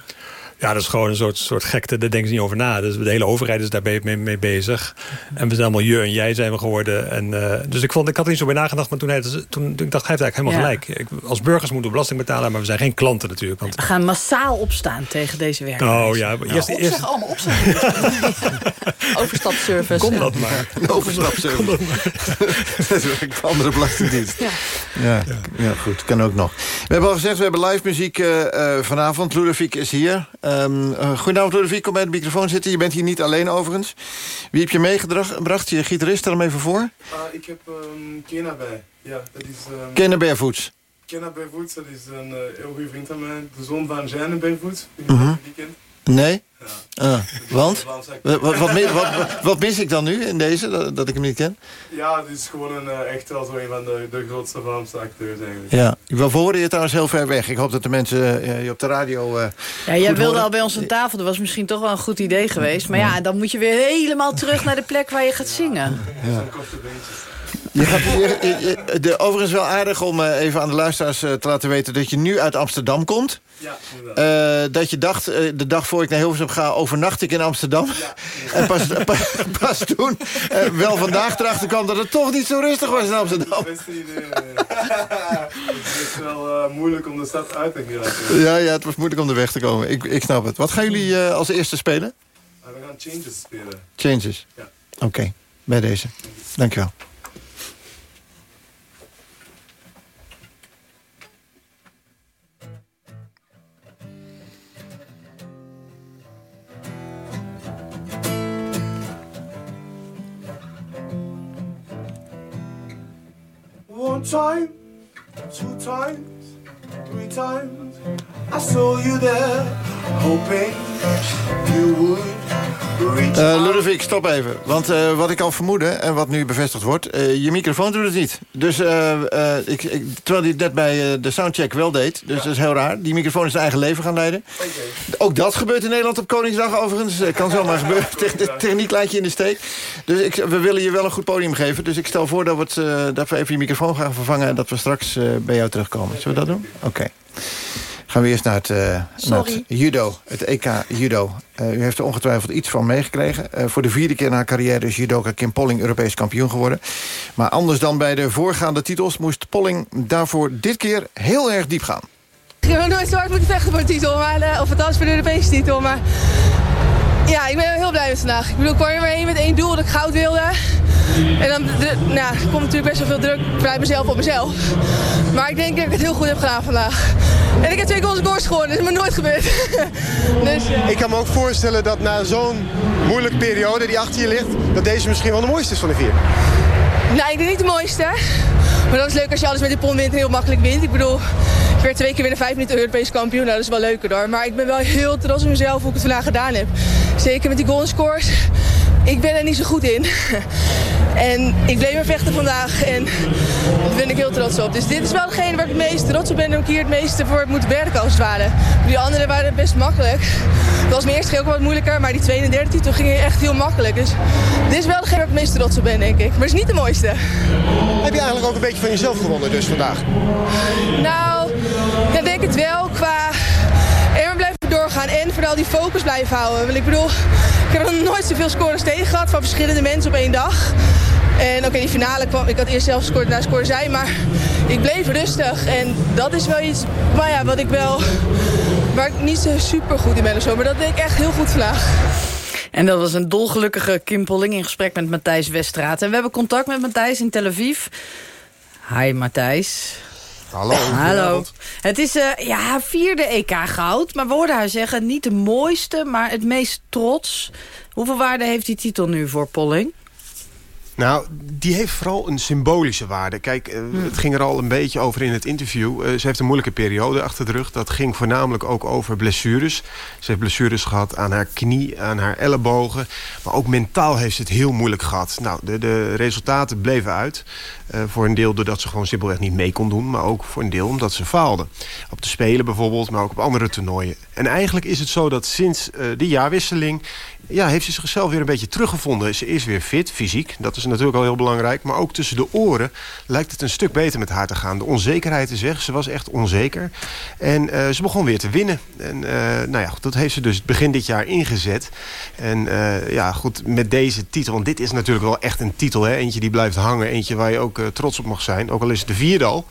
[SPEAKER 17] Ja, dat is gewoon een soort, soort gekte, daar denken ze niet over na. Dus de hele overheid is daar mee, mee bezig. En we zijn allemaal je en jij zijn we geworden. En, uh, dus ik, vond, ik had er niet zo bij nagedacht, maar toen, hij, toen, toen ik dacht, hij heeft eigenlijk helemaal
[SPEAKER 15] Ja.
[SPEAKER 17] gelijk. Ik, als burgers moeten we belasting betalen, maar we zijn geen klanten natuurlijk. Want,
[SPEAKER 15] We gaan massaal opstaan tegen deze werk.
[SPEAKER 17] oh ja, eerst,
[SPEAKER 15] Opzeg,
[SPEAKER 17] eerst,
[SPEAKER 15] allemaal opzeggen. Overstapservice.
[SPEAKER 14] Kom dat maar. Overstapservice. dat is een andere belastingdienst.
[SPEAKER 15] Ja.
[SPEAKER 14] Ja, ja, goed. Kan ook nog. We hebben al gezegd, we hebben live muziek eh, eh, vanavond. Ludovic is hier. Ehm eh, goedenavond, Ludovic. Kom bij de microfoon zitten. Je bent hier niet alleen overigens. Wie heb je meegebracht? Je gitarist, hem even voor.
[SPEAKER 19] Ah, ik heb um, Kena bij. Ja, dat is... Um,
[SPEAKER 14] Kenner Barefoots.
[SPEAKER 19] Kena Barefoots, dat is een uh, heel goede vriend van mij. De zoon van Jeanne. Ik
[SPEAKER 14] Mhm.
[SPEAKER 19] je die kent.
[SPEAKER 14] Nee? Ah, want? Wat, wat, wat, mis, wat, wat mis ik dan nu in deze, dat, dat ik hem niet ken?
[SPEAKER 19] Ja, het is gewoon een, uh, echt wel zo een van de, de grootste Vlaamse acteurs eigenlijk.
[SPEAKER 14] Ja, we horen je trouwens heel ver weg. Ik hoop dat de mensen eh, je op de radio uh,
[SPEAKER 15] Ja, jij wilde al bij ons aan tafel. Dat was misschien toch wel een goed idee geweest. Maar ja, dan moet je weer helemaal terug naar de plek waar je gaat zingen.
[SPEAKER 14] Ja. Je gaat, je, je, de, overigens wel aardig om uh, even aan de luisteraars uh, te laten weten... dat je nu uit Amsterdam komt.
[SPEAKER 19] Ja,
[SPEAKER 14] uh, dat je dacht, de dag voor ik naar Hilversum ga... overnacht ik in Amsterdam. Ja. en pas, pas, pas toen wel vandaag erachter kwam... dat het toch niet zo rustig was in Amsterdam.
[SPEAKER 19] Het is wel moeilijk om de stad uit te gaan.
[SPEAKER 14] Ja, ja, het was moeilijk om de weg te komen. Ik, ik snap het. Wat gaan jullie als eerste spelen?
[SPEAKER 19] we gaan Changes spelen.
[SPEAKER 14] Changes?
[SPEAKER 19] Ja.
[SPEAKER 14] Oké, okay. bij deze. Dankjewel.
[SPEAKER 19] Time, two times, three times. I saw you there, hoping you would.
[SPEAKER 14] Uh, Ludovic, stop even. Want uh, wat ik al vermoedde en wat nu bevestigd wordt... Uh, je microfoon doet het niet. Dus, ik, ik, terwijl hij het net bij de soundcheck wel deed. Dus ja. dat is heel raar. Die microfoon is zijn eigen leven gaan leiden. Okay. Ook dat gebeurt in Nederland op Koningsdag overigens. kan zomaar gebeuren. De techniek laat je in de steek. Dus ik, we willen je wel een goed podium geven. Dus ik stel voor dat we, het, dat we even je microfoon gaan vervangen... en dat we straks bij jou terugkomen. Zullen we dat doen? Oké. Okay. Gaan we eerst naar het, uh, naar het judo, het EK judo. Uh, u heeft er ongetwijfeld iets van meegekregen. Uh, voor de vierde keer in haar carrière is judoka Kim Polling Europees kampioen geworden. Maar anders dan bij de voorgaande titels... moest Polling daarvoor dit keer heel erg diep gaan.
[SPEAKER 20] Ik heb nog nooit zo hard moeten vechten voor een titel. Maar, of althans voor de Europese titel. Maar ja, ik ben heel blij met vandaag. Ik bedoel, ik kwam er maar heen met één doel dat ik goud wilde. En dan de, nou, komt natuurlijk best wel veel druk vanuit mezelf op mezelf. Maar ik denk dat ik het heel goed heb gedaan vandaag. En ik heb twee goals goals gewonnen, dat is me nooit gebeurd.
[SPEAKER 21] dus. Ik kan me ook voorstellen dat na zo'n moeilijke periode die achter je ligt... dat deze misschien wel de mooiste is van de vier.
[SPEAKER 20] Nou, ik denk niet de mooiste. Maar dat is leuk als je alles met die pon wint heel makkelijk wint. Ik bedoel, ik werd twee keer binnen vijf minuten Europees kampioen. Nou, dat is wel leuker hoor. Maar ik ben wel heel trots op mezelf hoe ik het vandaag gedaan heb. Zeker met die goal scores. Ik ben er niet zo goed in. En ik bleef maar vechten vandaag en daar ben ik heel trots op. Dus dit is wel degene waar ik het meest trots op ben en ook hier het meeste voor heb moeten werken als het ware. Die anderen waren best makkelijk. Dat was mijn eerste ook wat moeilijker, maar die tweede en derde titel ging echt heel makkelijk. Dus dit is wel degene waar ik het meest trots op ben, denk ik. Maar het is niet de mooiste.
[SPEAKER 21] Heb je eigenlijk ook een beetje van jezelf gewonnen dus vandaag?
[SPEAKER 20] Nou, ja, denk het wel qua doorgaan en vooral die focus blijven houden. Want ik bedoel, ik heb nog nooit zoveel scores tegen gehad van verschillende mensen op één dag. En ook in die finale kwam, ik had eerst zelf gescoord, daarna scoorde zij, maar ik bleef rustig. En dat is wel iets, maar ja, wat ik wel, waar ik niet zo super goed in ben of zo. Maar dat deed ik echt heel goed vandaag.
[SPEAKER 15] En dat was een dolgelukkige Kim Polling in gesprek met Matthijs Westraat. En we hebben contact met Matthijs in Tel Aviv. Hi Matthijs.
[SPEAKER 21] Hallo.
[SPEAKER 15] Hallo. Het is uh, ja, vierde EK goud. Maar we hoorden haar zeggen, niet de mooiste, maar het meest trots. Hoeveel waarde heeft die titel nu voor Polling?
[SPEAKER 21] Nou, die heeft vooral een symbolische waarde. Kijk, uh, hmm. het ging er al een beetje over in het interview. Uh, ze heeft een moeilijke periode achter de rug. Dat ging voornamelijk ook over blessures. Ze heeft blessures gehad aan haar knie, aan haar ellebogen. Maar ook mentaal heeft ze het heel moeilijk gehad. Nou, de, de resultaten bleven uit. Uh, voor een deel doordat ze gewoon simpelweg niet mee kon doen. Maar ook voor een deel omdat ze faalde. Op de Spelen bijvoorbeeld, maar ook op andere toernooien. En eigenlijk is het zo dat sinds de jaarwisseling... ja, heeft ze zichzelf weer een beetje teruggevonden. Ze is weer fit, fysiek. Dat is natuurlijk al heel belangrijk. Maar ook tussen de oren lijkt het een stuk beter met haar te gaan. De onzekerheid is weg. Ze was echt onzeker. En uh, ze begon weer te winnen. En uh, nou ja, dat heeft ze dus begin dit jaar ingezet. En uh, ja, goed, met deze titel. Want dit is natuurlijk wel echt een titel. Hè? Eentje die blijft hangen. Eentje waar je ook trots op mag zijn. Ook al is het de vierde al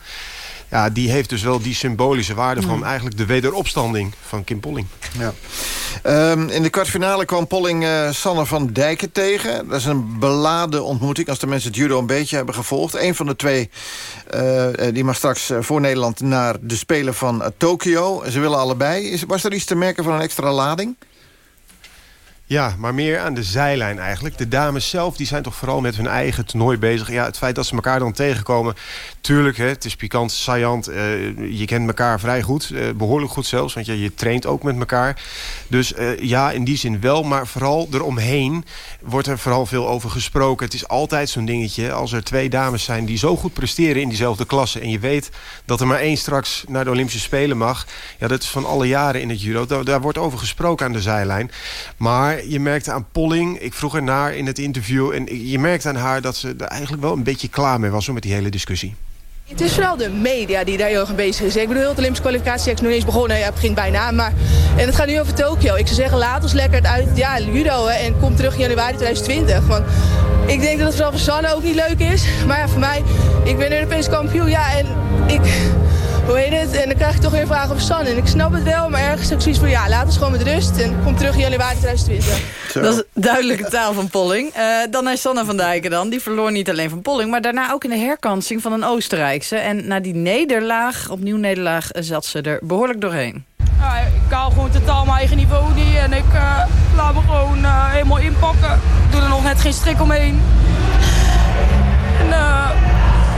[SPEAKER 21] ja, die heeft dus wel die symbolische waarde van eigenlijk de wederopstanding van Kim Polling.
[SPEAKER 14] Ja. Um, in de kwartfinale kwam Polling uh, Sanne van Dijken tegen. Dat is een beladen ontmoeting als de mensen het judo een beetje hebben gevolgd. Een van de twee uh, die mag straks voor Nederland naar de Spelen van Tokio. Ze willen allebei. Is, was er iets te merken van een extra lading?
[SPEAKER 21] Ja, maar meer aan de zijlijn eigenlijk. De dames zelf die zijn toch vooral met hun eigen toernooi bezig. Ja, het feit dat ze elkaar dan tegenkomen... tuurlijk, hè, het is pikant, saillant. Uh, je kent elkaar vrij goed. Uh, behoorlijk goed zelfs, want je, je traint ook met elkaar. Dus uh, ja, in die zin wel. Maar vooral eromheen wordt er vooral veel over gesproken. Het is altijd zo'n dingetje. Als er twee dames zijn die zo goed presteren in diezelfde klasse... en je weet dat er maar één straks naar de Olympische Spelen mag... ja, dat is van alle jaren in het judo. Daar, daar wordt over gesproken aan de zijlijn. Maar je merkte aan Polling, ik vroeg er naar in het interview... en je merkte aan haar dat ze er eigenlijk wel een beetje klaar mee was... met die hele discussie.
[SPEAKER 20] Het is vooral de media die daar heel erg bezig is. Ik bedoel, het Olympische kwalificatie is nog niet eens begonnen. Ja, het begint bijna. Maar, en het gaat nu over Tokio. Ik zou zeggen, laat ons lekker uit ja, judo hè, en kom terug in januari 2020. Want ik denk dat het vooral voor Sanne ook niet leuk is. Maar ja, voor mij, ik ben Europees kampioen. Ja, en ik hoe heet het? En dan krijg ik toch weer vragen over San. En ik snap het wel, maar ergens ook zoiets van... ja, laat ons gewoon met rust en kom terug in januari 2020.
[SPEAKER 15] Dat is duidelijke taal van Polling. Uh, dan naar Sanne van Dijken dan. Die verloor niet alleen van Polling... maar daarna ook in de herkansing van een Oostenrijkse. En na die nederlaag, opnieuw nederlaag, zat ze er behoorlijk doorheen.
[SPEAKER 22] Ja, ik haal gewoon totaal mijn eigen niveau niet. En ik uh, laat me gewoon uh, helemaal inpakken. Ik doe er nog net geen strik omheen. En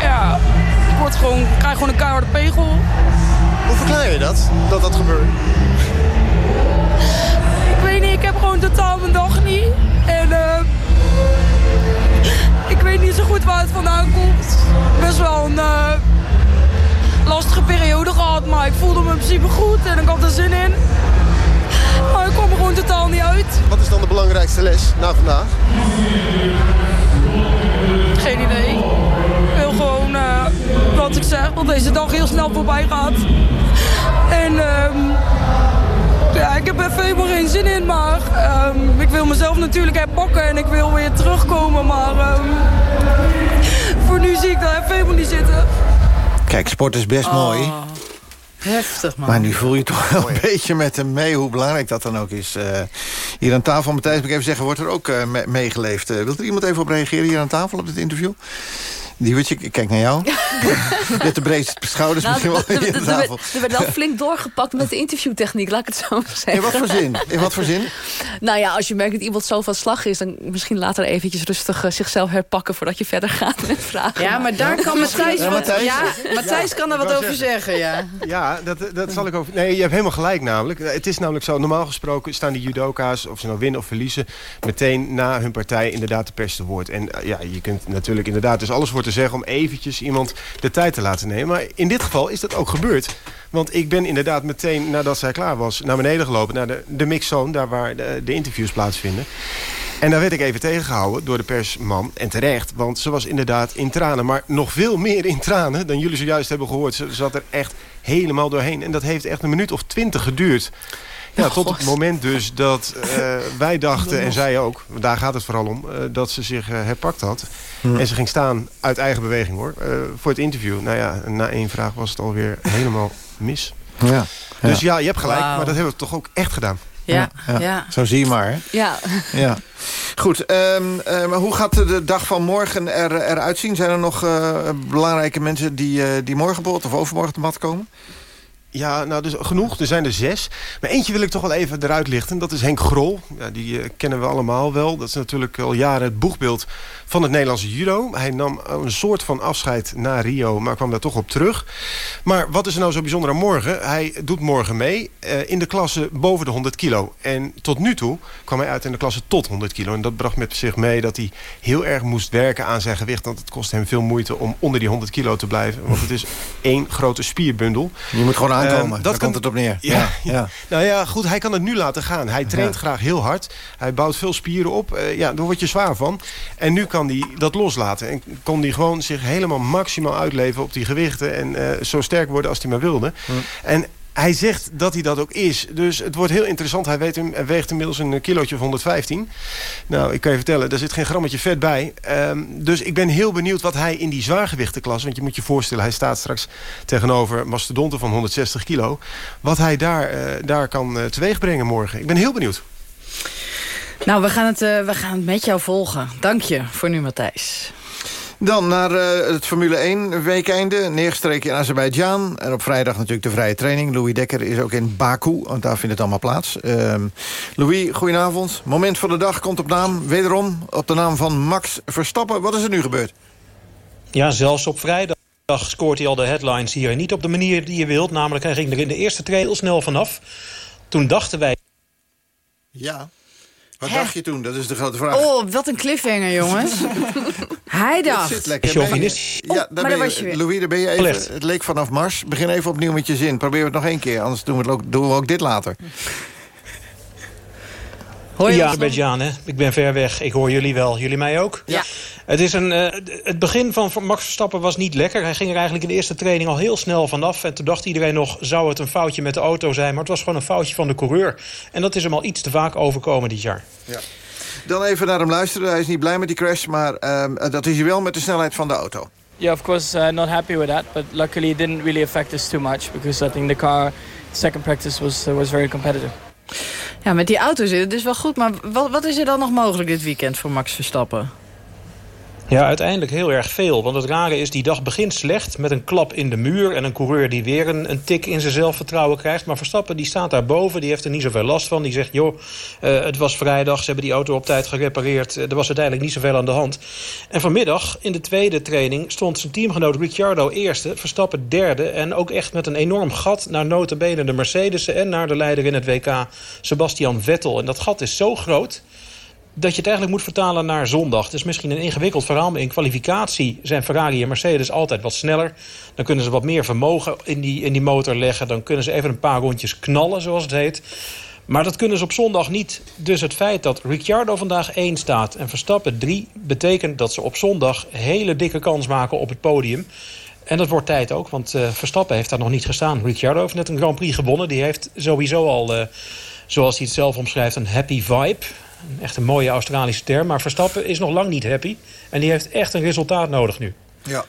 [SPEAKER 22] ja word gewoon, ik krijg gewoon een keiharde pegel.
[SPEAKER 14] Hoe verklaar je dat, dat dat gebeurt?
[SPEAKER 22] Ik weet niet, ik heb gewoon totaal mijn dag niet. En uh, ik weet niet zo goed waar het vandaan komt. Best wel een uh, lastige periode gehad, maar ik voelde me in principe goed en ik had er zin in. Maar ik kwam er gewoon totaal niet uit.
[SPEAKER 14] Wat is dan de belangrijkste les na vandaag?
[SPEAKER 22] Geen idee. Wat ik zeg, dat deze dag heel snel voorbij gaat. En um, ja, ik heb even helemaal geen zin in, maar um, ik wil mezelf natuurlijk herpakken en ik wil weer terugkomen. Maar um, voor nu zie ik dat even helemaal niet zitten.
[SPEAKER 14] Kijk, sport is best
[SPEAKER 15] Oh.
[SPEAKER 14] mooi.
[SPEAKER 15] Heftig, man.
[SPEAKER 14] Maar nu voel je toch wel een beetje met hem mee hoe belangrijk dat dan ook is. Uh, hier aan tafel, Matthijs, moet ik even zeggen, wordt er ook uh, me meegeleefd. Uh, wilt er iemand even op reageren hier aan tafel op dit interview? Die weet je, ik kijk naar jou. Met de breedste schouders
[SPEAKER 16] Nou,
[SPEAKER 14] misschien wel
[SPEAKER 16] er-
[SPEAKER 14] hier
[SPEAKER 16] er- er werd-
[SPEAKER 14] tafel.
[SPEAKER 16] Er werd wel flink doorgepakt met de interviewtechniek, laat ik het zo zeggen.
[SPEAKER 14] In wat voor zin? In wat voor zin?
[SPEAKER 16] Nou ja, als je merkt dat iemand zo van slag is... dan misschien later eventjes rustig eh, zichzelf herpakken... voordat je verder gaat met vragen.
[SPEAKER 15] Ja, maar daar kan Matthijs,
[SPEAKER 21] Ja,
[SPEAKER 15] wat,
[SPEAKER 21] Matthijs.
[SPEAKER 15] ja, Matthijs kan er wat over zeggen, ja.
[SPEAKER 21] Ja, dat, dat zal ik over... Nee, je hebt helemaal gelijk namelijk. Het is namelijk zo, normaal gesproken staan die judoka's... of ze nou winnen of verliezen... meteen na hun partij inderdaad de pers te woord. En eh, ja, je kunt natuurlijk inderdaad dus alles voor te zeggen... om eventjes iemand de tijd te laten nemen. Maar in dit geval is dat ook gebeurd. Want ik ben inderdaad meteen nadat zij klaar was... naar beneden gelopen, naar de, de mixzone... daar waar de, de interviews plaatsvinden. En daar werd ik even tegengehouden door de persman. En terecht, want ze was inderdaad in tranen. Maar nog veel meer in tranen dan jullie zojuist hebben gehoord. Ze zat er echt helemaal doorheen. En dat heeft echt een minuut of twintig geduurd. Ja, tot het moment dus dat eh, wij dachten, en zij ook... daar gaat het vooral om, eh, dat ze zich eh, herpakt had. En ze ging staan uit eigen beweging, hoor. eh, voor het interview. Nou ja, na één vraag was het alweer helemaal mis.
[SPEAKER 14] Ja.
[SPEAKER 21] Dus ja, je hebt gelijk, maar dat hebben we toch ook echt gedaan.
[SPEAKER 15] Ja, ja.
[SPEAKER 14] Zo zie je maar, hè?
[SPEAKER 16] Ja.
[SPEAKER 14] Ja. Goed, ehm, eh, maar hoe gaat de dag van morgen er, eruit zien? Zijn er nog eh, belangrijke mensen die, eh, die morgen bijvoorbeeld of overmorgen te mat komen?
[SPEAKER 21] Ja, nou, dus genoeg. Er zijn er zes. Maar eentje wil ik toch wel even eruit lichten. Dat is Henk Grol. Ja, die eh, kennen we allemaal wel. Dat is natuurlijk al jaren het boegbeeld van het Nederlandse judo. Hij nam een soort van afscheid na Rio, maar kwam daar toch op terug. Maar wat is er nou zo bijzonder aan morgen? Hij doet morgen mee eh, in de klasse boven de 100 kilo. En tot nu toe kwam hij uit in de klasse tot 100 kilo. En dat bracht met zich mee dat hij heel erg moest werken aan zijn gewicht. Want het kost hem veel moeite om onder die 100 kilo te blijven. Want het is één grote spierbundel.
[SPEAKER 14] Je moet gewoon
[SPEAKER 21] Eh,
[SPEAKER 14] aankomen. Daar komt het op neer.
[SPEAKER 21] Ja,
[SPEAKER 14] Ja, ja.
[SPEAKER 21] Nou ja, goed, hij kan het nu laten gaan. Hij traint
[SPEAKER 14] Ja.
[SPEAKER 21] graag heel hard. Hij bouwt veel spieren op. Eh, ja, daar word je zwaar van. En nu kan hij dat loslaten. En kon hij gewoon zich helemaal maximaal uitleven op die gewichten. En eh, zo sterk worden als hij maar wilde. En hij zegt dat hij dat ook is. Dus het wordt heel interessant. Hij, weet, hem- hij weegt inmiddels een kilootje of 115. Nou, ik kan je vertellen, daar zit geen grammetje vet bij. Ehm, dus ik ben heel benieuwd wat hij in die zwaargewichtenklasse... want je moet je voorstellen, hij staat straks tegenover mastodonten van 160 kilo... wat hij daar, eh, daar kan uh, teweegbrengen morgen. Ik ben heel benieuwd.
[SPEAKER 15] Nou, we gaan, het, uh, we gaan het met jou volgen. Dank je voor nu, Matthijs.
[SPEAKER 14] Dan naar uh, het Formule 1 weekeinde. Neergestreken in Azerbeidzjan. En op vrijdag natuurlijk de vrije training. Louis Dekker is ook in Baku, want daar vindt het allemaal plaats. Uh, Louis, goedenavond. Moment van de dag komt op naam, wederom op de naam van Max Verstappen. Wat is er nu gebeurd?
[SPEAKER 23] Ja, zelfs op vrijdag scoort hij al de headlines hier. Niet op de manier die je wilt, namelijk hij ging er in de eerste trail snel vanaf. Toen dachten wij...
[SPEAKER 14] Ja, wat dacht je toen? Dat is de grote vraag.
[SPEAKER 15] Oh, wat een cliffhanger, jongens. Hij dacht...
[SPEAKER 14] Zit lekker. Je, ja, daar ben je, je Louis, daar ben je even. Plecht. Het leek vanaf Mars. Begin even opnieuw met je zin. Probeer het nog één keer, anders doen we, het ook, doen we ook dit later.
[SPEAKER 23] Hoor je ja, Azerbeidzjan, hè? Ik ben ver weg. Ik hoor jullie wel. Jullie mij ook?
[SPEAKER 15] Ja.
[SPEAKER 23] Het, is een, uh, het begin van Max Verstappen was niet lekker. Hij ging er eigenlijk in de eerste training al heel snel vanaf. En toen dacht iedereen nog, zou het een foutje met de auto zijn? Maar het was gewoon een foutje van de coureur. En dat is hem al iets te vaak overkomen dit jaar.
[SPEAKER 14] Ja. Dan even naar hem luisteren. Hij is niet blij met die crash, maar uh, dat is hij wel met de snelheid van de auto.
[SPEAKER 24] Yeah, of course, uh, not happy with that. But luckily it didn't really affect us too much. Because I think the car, second practice was, was very competitive.
[SPEAKER 15] Ja, met die auto zit het dus wel goed. Maar wat, wat is er dan nog mogelijk dit weekend voor Max Verstappen?
[SPEAKER 23] Ja, uiteindelijk heel erg veel. Want het rare is, die dag begint slecht met een klap in de muur... en een coureur die weer een, een tik in zijn zelfvertrouwen krijgt. Maar Verstappen die staat daarboven, die heeft er niet zoveel last van. Die zegt, joh, uh, het was vrijdag, ze hebben die auto op tijd gerepareerd. er was uiteindelijk niet zoveel aan de hand. En vanmiddag, in de tweede training, stond zijn teamgenoot Ricciardo eerste... Verstappen derde en ook echt met een enorm gat... naar notabene de Mercedes en naar de leider in het WK, Sebastian Vettel. En dat gat is zo groot dat je het eigenlijk moet vertalen naar zondag. Het is misschien een ingewikkeld verhaal, maar in kwalificatie zijn Ferrari en Mercedes altijd wat sneller. Dan kunnen ze wat meer vermogen in die, in die motor leggen. Dan kunnen ze even een paar rondjes knallen, zoals het heet. Maar dat kunnen ze op zondag niet. Dus het feit dat Ricciardo vandaag 1 staat en Verstappen 3... betekent dat ze op zondag hele dikke kans maken op het podium. En dat wordt tijd ook, want uh, Verstappen heeft daar nog niet gestaan. Ricciardo heeft net een Grand Prix gewonnen. Die heeft sowieso al, uh, zoals hij het zelf omschrijft, een happy vibe. Echt een mooie Australische term. Maar Verstappen is nog lang niet happy. En die heeft echt een resultaat nodig nu.
[SPEAKER 14] Ja.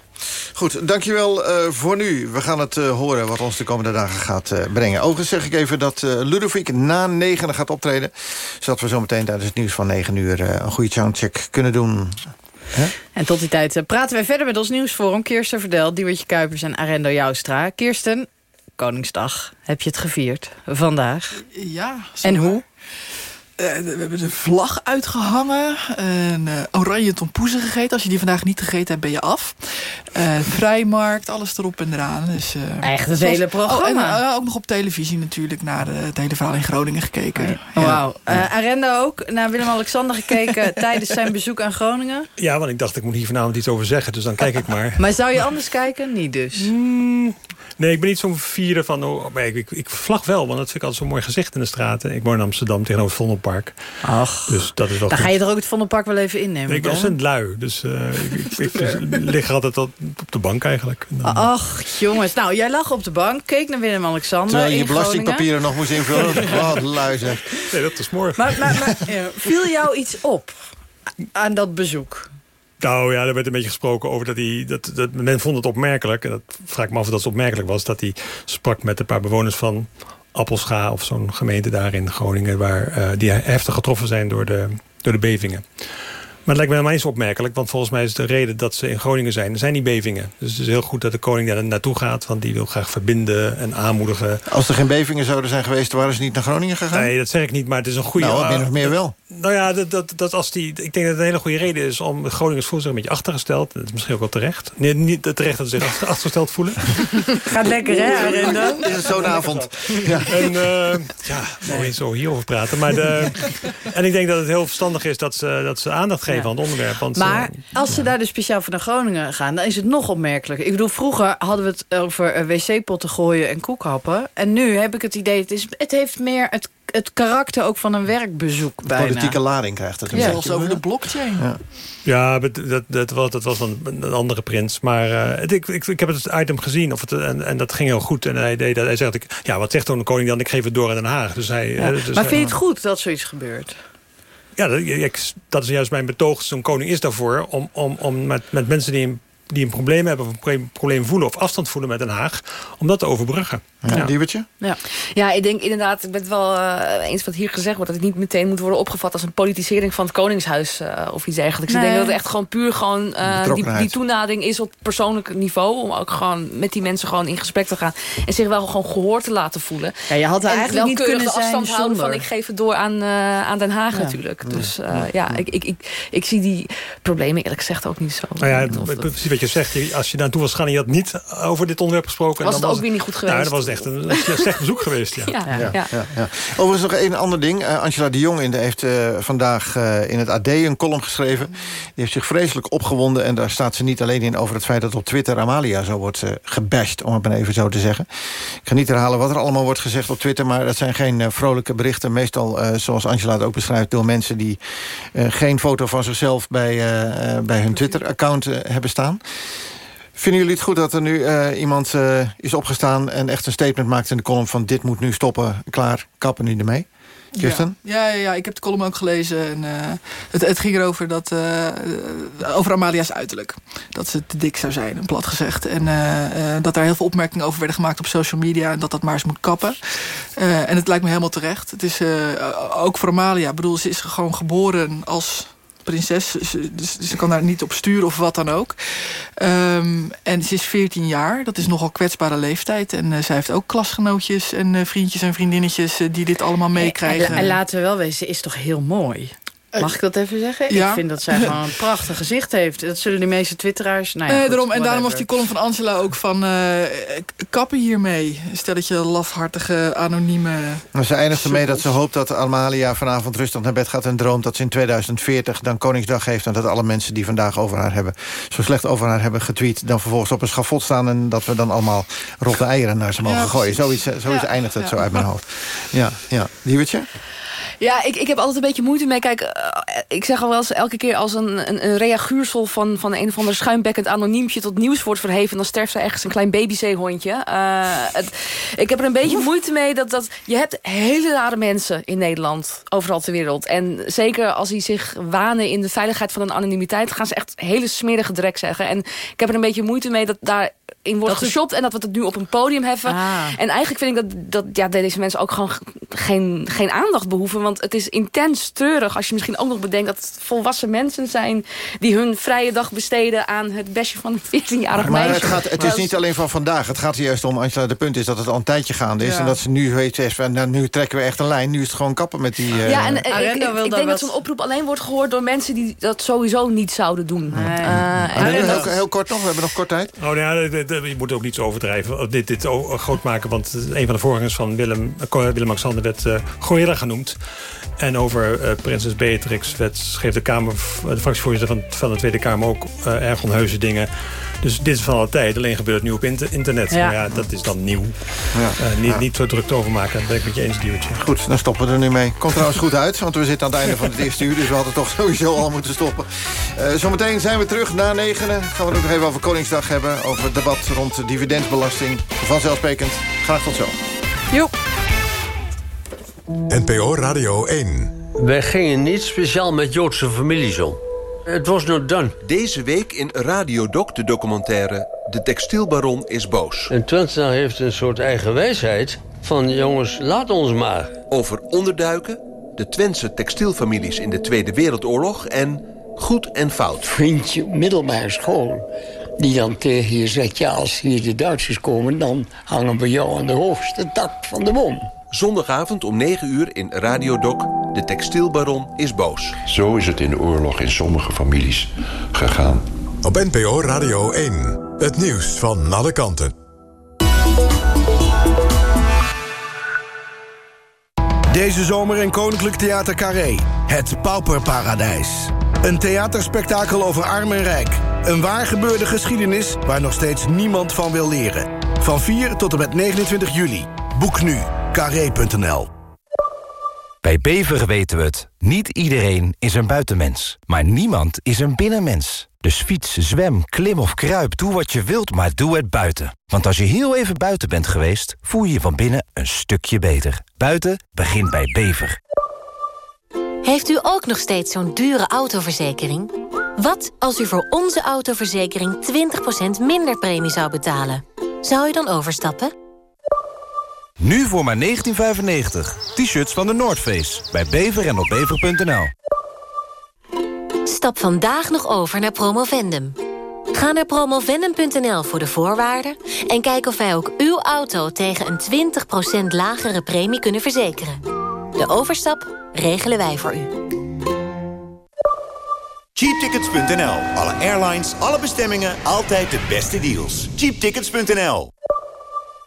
[SPEAKER 14] Goed, dankjewel uh, voor nu. We gaan het uh, horen wat ons de komende dagen gaat uh, brengen. Overigens zeg ik even dat Ludovic na negen gaat optreden. Zodat we zo meteen tijdens het nieuws van negen uur... een goede soundcheck kunnen doen.
[SPEAKER 15] Huh? En tot die tijd praten wij verder met ons nieuwsforum. Kirsten Verdel, Diewertje Kuipers en Arendo Joustra. Kirsten, Koningsdag, heb je het gevierd vandaag?
[SPEAKER 18] Ja.
[SPEAKER 15] En hoe?
[SPEAKER 18] Uh, we hebben de vlag uitgehangen. Een uh, oranje tompoezen gegeten. Als je die vandaag niet gegeten hebt, ben je af. Uh, vrijmarkt, alles erop en eraan. Dus,
[SPEAKER 15] Echt het hele programma.
[SPEAKER 18] Oh, en ook nog op televisie natuurlijk naar het hele verhaal in Groningen gekeken.
[SPEAKER 15] Oh, Wauw. Ja. Arenda ook naar Willem-Alexander gekeken tijdens zijn bezoek aan Groningen?
[SPEAKER 17] Ja, want ik dacht ik moet hier vanavond iets over zeggen. Dus dan kijk ik maar.
[SPEAKER 15] Maar zou je anders kijken? Niet dus?
[SPEAKER 17] Mm. Nee, ik ben niet zo'n vierde van... Oh, ik, ik, ik, vlag wel, want dat vind ik altijd zo'n mooi gezicht in de straten. Ik woon in Amsterdam tegenover het Vondelpark.
[SPEAKER 15] Ach,
[SPEAKER 17] dus dat is wel
[SPEAKER 15] dan
[SPEAKER 17] goed.
[SPEAKER 15] ga je er ook het Vondelpark wel even innemen.
[SPEAKER 17] Ik was een lui, dus uh, ik, ik, ik lig altijd op de bank eigenlijk.
[SPEAKER 15] Dan... Ach, jongens. Nou, jij lag op de bank, keek naar Willem-Alexander
[SPEAKER 14] Terwijl je belastingpapieren nog moest invullen. Wat lui zeg.
[SPEAKER 17] Nee, dat is morgen.
[SPEAKER 15] Maar, maar, maar ja, viel jou iets op aan dat bezoek?
[SPEAKER 17] Nou ja, er werd een beetje gesproken over dat hij... Dat, men vond het opmerkelijk, en dat vraag ik me af of dat het opmerkelijk was... dat hij sprak met een paar bewoners van Appelscha... of zo'n gemeente daar in Groningen... Waar, uh, die heftig getroffen zijn door de, door de bevingen. Maar het lijkt me helemaal eens opmerkelijk. Want volgens mij is de reden dat ze in Groningen zijn... er zijn die bevingen. Dus het is heel goed dat de koning daar naartoe gaat. Want die wil graag verbinden en aanmoedigen.
[SPEAKER 14] Als er geen bevingen zouden zijn geweest... waren ze niet naar Groningen gegaan?
[SPEAKER 17] Nee, dat zeg ik niet. Maar het is een goede...
[SPEAKER 14] Nou, min of meer wel.
[SPEAKER 17] Nou ja, dat, dat, dat als die, ik denk dat het een hele goede reden is... om Groningers voelen zich een beetje achtergesteld. Dat is misschien ook wel terecht. Nee, niet terecht dat ze zich achter, achtergesteld voelen.
[SPEAKER 15] Gaat lekker, hè, Arendo?
[SPEAKER 14] Is het zo'n avond?
[SPEAKER 17] Ja. En uh, ja, mooi zo hierover praten. Maar de, en ik denk dat het heel verstandig is dat ze, dat ze aandacht geven even aan het onderwerp. Want,
[SPEAKER 15] Maar
[SPEAKER 17] eh,
[SPEAKER 15] als ze daar dus speciaal voor naar Groningen gaan... dan is het nog opmerkelijker. Ik bedoel, vroeger hadden we het over eh, wc-potten gooien en koekhappen. En nu heb ik het idee, het, is, het heeft meer het, het karakter ook van een werkbezoek bijna.
[SPEAKER 14] Politieke lading krijgt het
[SPEAKER 15] Ja.
[SPEAKER 18] Zelfs over de blockchain.
[SPEAKER 14] Ja.
[SPEAKER 17] Dat, dat, was, dat was een, een andere prins. Maar eh, het, ik, ik, ik heb het item gezien of het, en, en dat ging heel goed. En hij, deed dat, hij zegt, ik, ja, wat zegt dan de koning dan? Ik geef het door aan Den Haag. Dus hij,
[SPEAKER 15] Ja.
[SPEAKER 17] dus
[SPEAKER 15] maar
[SPEAKER 17] hij-
[SPEAKER 15] vind je het goed dat zoiets gebeurt?
[SPEAKER 17] Ja, dat, is juist mijn betoog. Zo'n koning is daarvoor om, om, om met, met mensen die een, die een probleem hebben... of een probleem- voelen of afstand voelen met Den Haag... om dat te overbruggen.
[SPEAKER 14] Ja, Diebertje?
[SPEAKER 15] Ja.
[SPEAKER 16] Ja, ik denk inderdaad, ik ben het wel eh, eens wat hier gezegd wordt... dat het niet meteen moet worden opgevat als een politisering van het Koningshuis eh, of iets dergelijks. Ik denk dat het echt gewoon puur gewoon eh, die, die toenadering is op persoonlijk niveau... om ook gewoon met die mensen gewoon in gesprek te gaan... en zich wel gewoon gehoord te laten voelen.
[SPEAKER 15] Ja, je had er
[SPEAKER 16] en
[SPEAKER 15] eigenlijk niet
[SPEAKER 16] wel keurig
[SPEAKER 15] kunnen
[SPEAKER 16] de afstand
[SPEAKER 15] zijn
[SPEAKER 16] houden
[SPEAKER 15] zonder.
[SPEAKER 16] van ik geef het door aan, eh, aan Den Haag
[SPEAKER 15] Ja.
[SPEAKER 16] natuurlijk. Dus eh, ja, ik, ik, ik, ik zie die problemen eerlijk gezegd ook niet zo.
[SPEAKER 17] Nou ja,
[SPEAKER 16] dat-
[SPEAKER 17] je zegt. Als je naartoe was gegaan en je had niet over dit onderwerp gesproken...
[SPEAKER 16] Was
[SPEAKER 17] dan
[SPEAKER 16] het ook weer niet goed
[SPEAKER 17] Nou,
[SPEAKER 16] geweest.
[SPEAKER 17] dan was het echt een, een slecht- bezoek geweest. Ja.
[SPEAKER 16] ja, ja.
[SPEAKER 14] Ja, ja, ja. Overigens nog één ander ding. Eh, Angela de Jong in de heeft eh, vandaag eh, in het AD een column geschreven. Die heeft zich vreselijk opgewonden. En daar staat ze niet alleen in over het feit dat op Twitter Amalia zo wordt gebashed. Om het maar even zo te zeggen. Ik ga niet herhalen wat er allemaal wordt gezegd op Twitter. Maar dat zijn geen vrolijke berichten. Meestal, eh, zoals Angela het ook beschrijft, door mensen die eh, geen foto van zichzelf bij, bij hun Twitter-account hebben staan. Vinden jullie het goed dat er nu eh, iemand eh, is opgestaan... en echt een statement maakt in de column van... dit moet nu stoppen, klaar, kappen nu ermee? Kirsten?
[SPEAKER 18] Ja, ja, ja, ik heb de column ook gelezen. En, eh, het, het ging erover dat, over Amalia's uiterlijk. Dat ze te dik zou zijn, plat gezegd. En dat daar heel veel opmerkingen over werden gemaakt op social media. En dat dat maar eens moet kappen. En het lijkt me helemaal terecht. Het is ook voor Amalia. Ik bedoel, ze is gewoon geboren als prinses. Ze, dus ze kan daar niet op sturen of wat dan ook. Ehm, en ze is 14 jaar. Dat is nogal kwetsbare leeftijd. En eh, zij heeft ook klasgenootjes en eh, vriendjes en vriendinnetjes... eh, die dit allemaal meekrijgen.
[SPEAKER 15] En, en laten we wel wezen, ze is toch heel mooi? Mag ik dat even zeggen?
[SPEAKER 18] Ja.
[SPEAKER 15] Ik vind dat zij gewoon een prachtig gezicht heeft. Dat zullen de meeste twitteraars... Nou ja,
[SPEAKER 18] Eh,
[SPEAKER 15] goed,
[SPEAKER 18] daarom, en daarom was die column van Angela ook van... eh, kappen hiermee. Stelletje lafhartige, anonieme...
[SPEAKER 14] Nou, ze eindigt ermee dat ze hoopt dat Amalia vanavond rustig naar bed gaat... en droomt dat ze in 2040 dan Koningsdag heeft... en dat alle mensen die vandaag over haar hebben... zo slecht over haar hebben getweet... dan vervolgens op een schafot staan... en dat we dan allemaal rotte eieren naar ze mogen
[SPEAKER 16] Ja,
[SPEAKER 14] gooien. Zoiets, zoiets
[SPEAKER 16] Ja,
[SPEAKER 14] eindigt het
[SPEAKER 16] ja.
[SPEAKER 14] zo uit mijn hoofd. Ja, ja. Diewertje?
[SPEAKER 16] Ja, ik, ik heb altijd een beetje moeite mee. Kijk, eh, ik zeg al wel eens elke keer als een, een, een reaguursel van, van een of ander schuimbekkend anoniempje tot nieuws wordt verheven, dan sterft er ergens een klein babyzeehondje. Eh, het, ik heb er een beetje moeite mee dat, dat je hebt hele rare mensen in Nederland, overal ter wereld. En zeker als die zich wanen in de veiligheid van een anonimiteit, gaan ze echt hele smerige drek zeggen. En ik heb er een beetje moeite mee dat daar in wordt
[SPEAKER 15] Dat is-
[SPEAKER 16] geshopt en dat we het nu op een podium heffen.
[SPEAKER 15] Ah.
[SPEAKER 16] En eigenlijk vind ik dat, dat ja, deze mensen ook gewoon geen, geen aandacht behoeven. Want het is intens treurig als je misschien ook nog bedenkt... dat het volwassen mensen zijn die hun vrije dag besteden... aan het bestje van een 14-jarig
[SPEAKER 14] Maar
[SPEAKER 16] meisje.
[SPEAKER 14] het, gaat, het is niet alleen van vandaag. Het gaat er juist om, Angela, de punt is dat het al een tijdje gaande is...
[SPEAKER 16] Ja.
[SPEAKER 14] en dat ze nu weet, nou, nu trekken we echt een lijn. Nu is het gewoon kappen met die... eh,
[SPEAKER 16] Ja, en eh, ik, denk dat zo'n oproep alleen wordt gehoord door mensen die dat sowieso niet zouden doen. Eh, en
[SPEAKER 14] heel, heel kort nog, we hebben nog kort tijd.
[SPEAKER 17] Oh, ja, je moet ook niet overdrijven. Of Dit, dit o- groot maken, want een van de voorgangers van Willem, eh, Willem-Alexander werd eh Gorilla genoemd. En over eh, prinses Beatrix werd, schreef de, Kamer, de fractievoorzitter van, van de Tweede Kamer ook eh, erg onheuse dingen. Dus dit is van alle tijd, alleen gebeurt het nu op inter- internet.
[SPEAKER 14] Ja.
[SPEAKER 17] Maar ja, dat is dan nieuw.
[SPEAKER 14] Ja.
[SPEAKER 17] Eh, niet,
[SPEAKER 14] Ja.
[SPEAKER 17] niet zo druk over maken, dat ben ik met je eens, Diewertje.
[SPEAKER 14] Goed, dan stoppen we er nu mee. Komt trouwens goed uit, want we zitten aan het einde van het eerste uur... dus we hadden toch sowieso al moeten stoppen. Eh, zometeen zijn we terug na negenen. Gaan we het ook nog even over Koningsdag hebben. Over het debat rond de dividendbelasting. Vanzelfsprekend. Graag tot zo.
[SPEAKER 15] Joep.
[SPEAKER 12] NPO Radio 1.
[SPEAKER 25] Wij gingen niet speciaal met Joodse families om. Het was not done.
[SPEAKER 26] Deze week in Radio Doc de documentaire De textielbaron is boos.
[SPEAKER 25] En Twente heeft een soort eigen wijsheid van jongens, laat ons maar.
[SPEAKER 26] Over onderduiken, de Twentse textielfamilies in de Tweede Wereldoorlog en goed en fout.
[SPEAKER 27] Vriendje middelbare school. Die dan tegen je zegt, ja, als hier de Duitsers komen... dan hangen we jou aan de hoogste tak van de boom.
[SPEAKER 26] Zondagavond om 9 uur in Radio Doc De textielbaron is boos.
[SPEAKER 28] Zo is het in de oorlog in sommige families gegaan.
[SPEAKER 12] Op NPO Radio 1. Het nieuws van alle kanten.
[SPEAKER 29] Deze zomer in Koninklijk Theater Carré. Het Pauperparadijs.
[SPEAKER 30] Een theaterspektakel over arm en rijk. Een waar gebeurde geschiedenis waar nog steeds niemand van wil leren. Van 4 tot en met 29 juli. Boek nu. Carré.nl
[SPEAKER 31] Bij Bever weten we het. Niet iedereen is een buitenmens. Maar niemand is een binnenmens. Dus fiets, zwem, klim of kruip, doe wat je wilt, maar doe het buiten. Want als je heel even buiten bent geweest... voel je je van binnen een stukje beter. Buiten begint bij Bever.
[SPEAKER 32] Heeft u ook nog steeds zo'n dure autoverzekering? Wat als u voor onze autoverzekering 20% minder premie zou betalen? Zou u dan overstappen?
[SPEAKER 31] Nu voor maar 19,95. T-shirts van de Noordface. Bij Bever en op bever.nl.
[SPEAKER 32] Stap vandaag nog over naar Promovendum. Ga naar promovendum.nl voor de voorwaarden... en kijk of wij ook uw auto tegen een 20% lagere premie kunnen verzekeren. De overstap regelen wij voor u.
[SPEAKER 33] Cheaptickets.nl. Alle airlines, alle bestemmingen, altijd de beste deals. Cheaptickets.nl.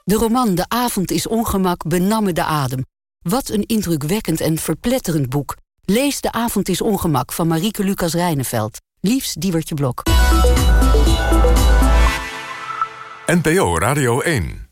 [SPEAKER 29] De roman De Avond is Ongemak benamme de adem. Wat een indrukwekkend en verpletterend boek. Lees De Avond is Ongemak van Marieke Lucas Rijneveld. Liefst Diewertje Blok.
[SPEAKER 12] NPO Radio 1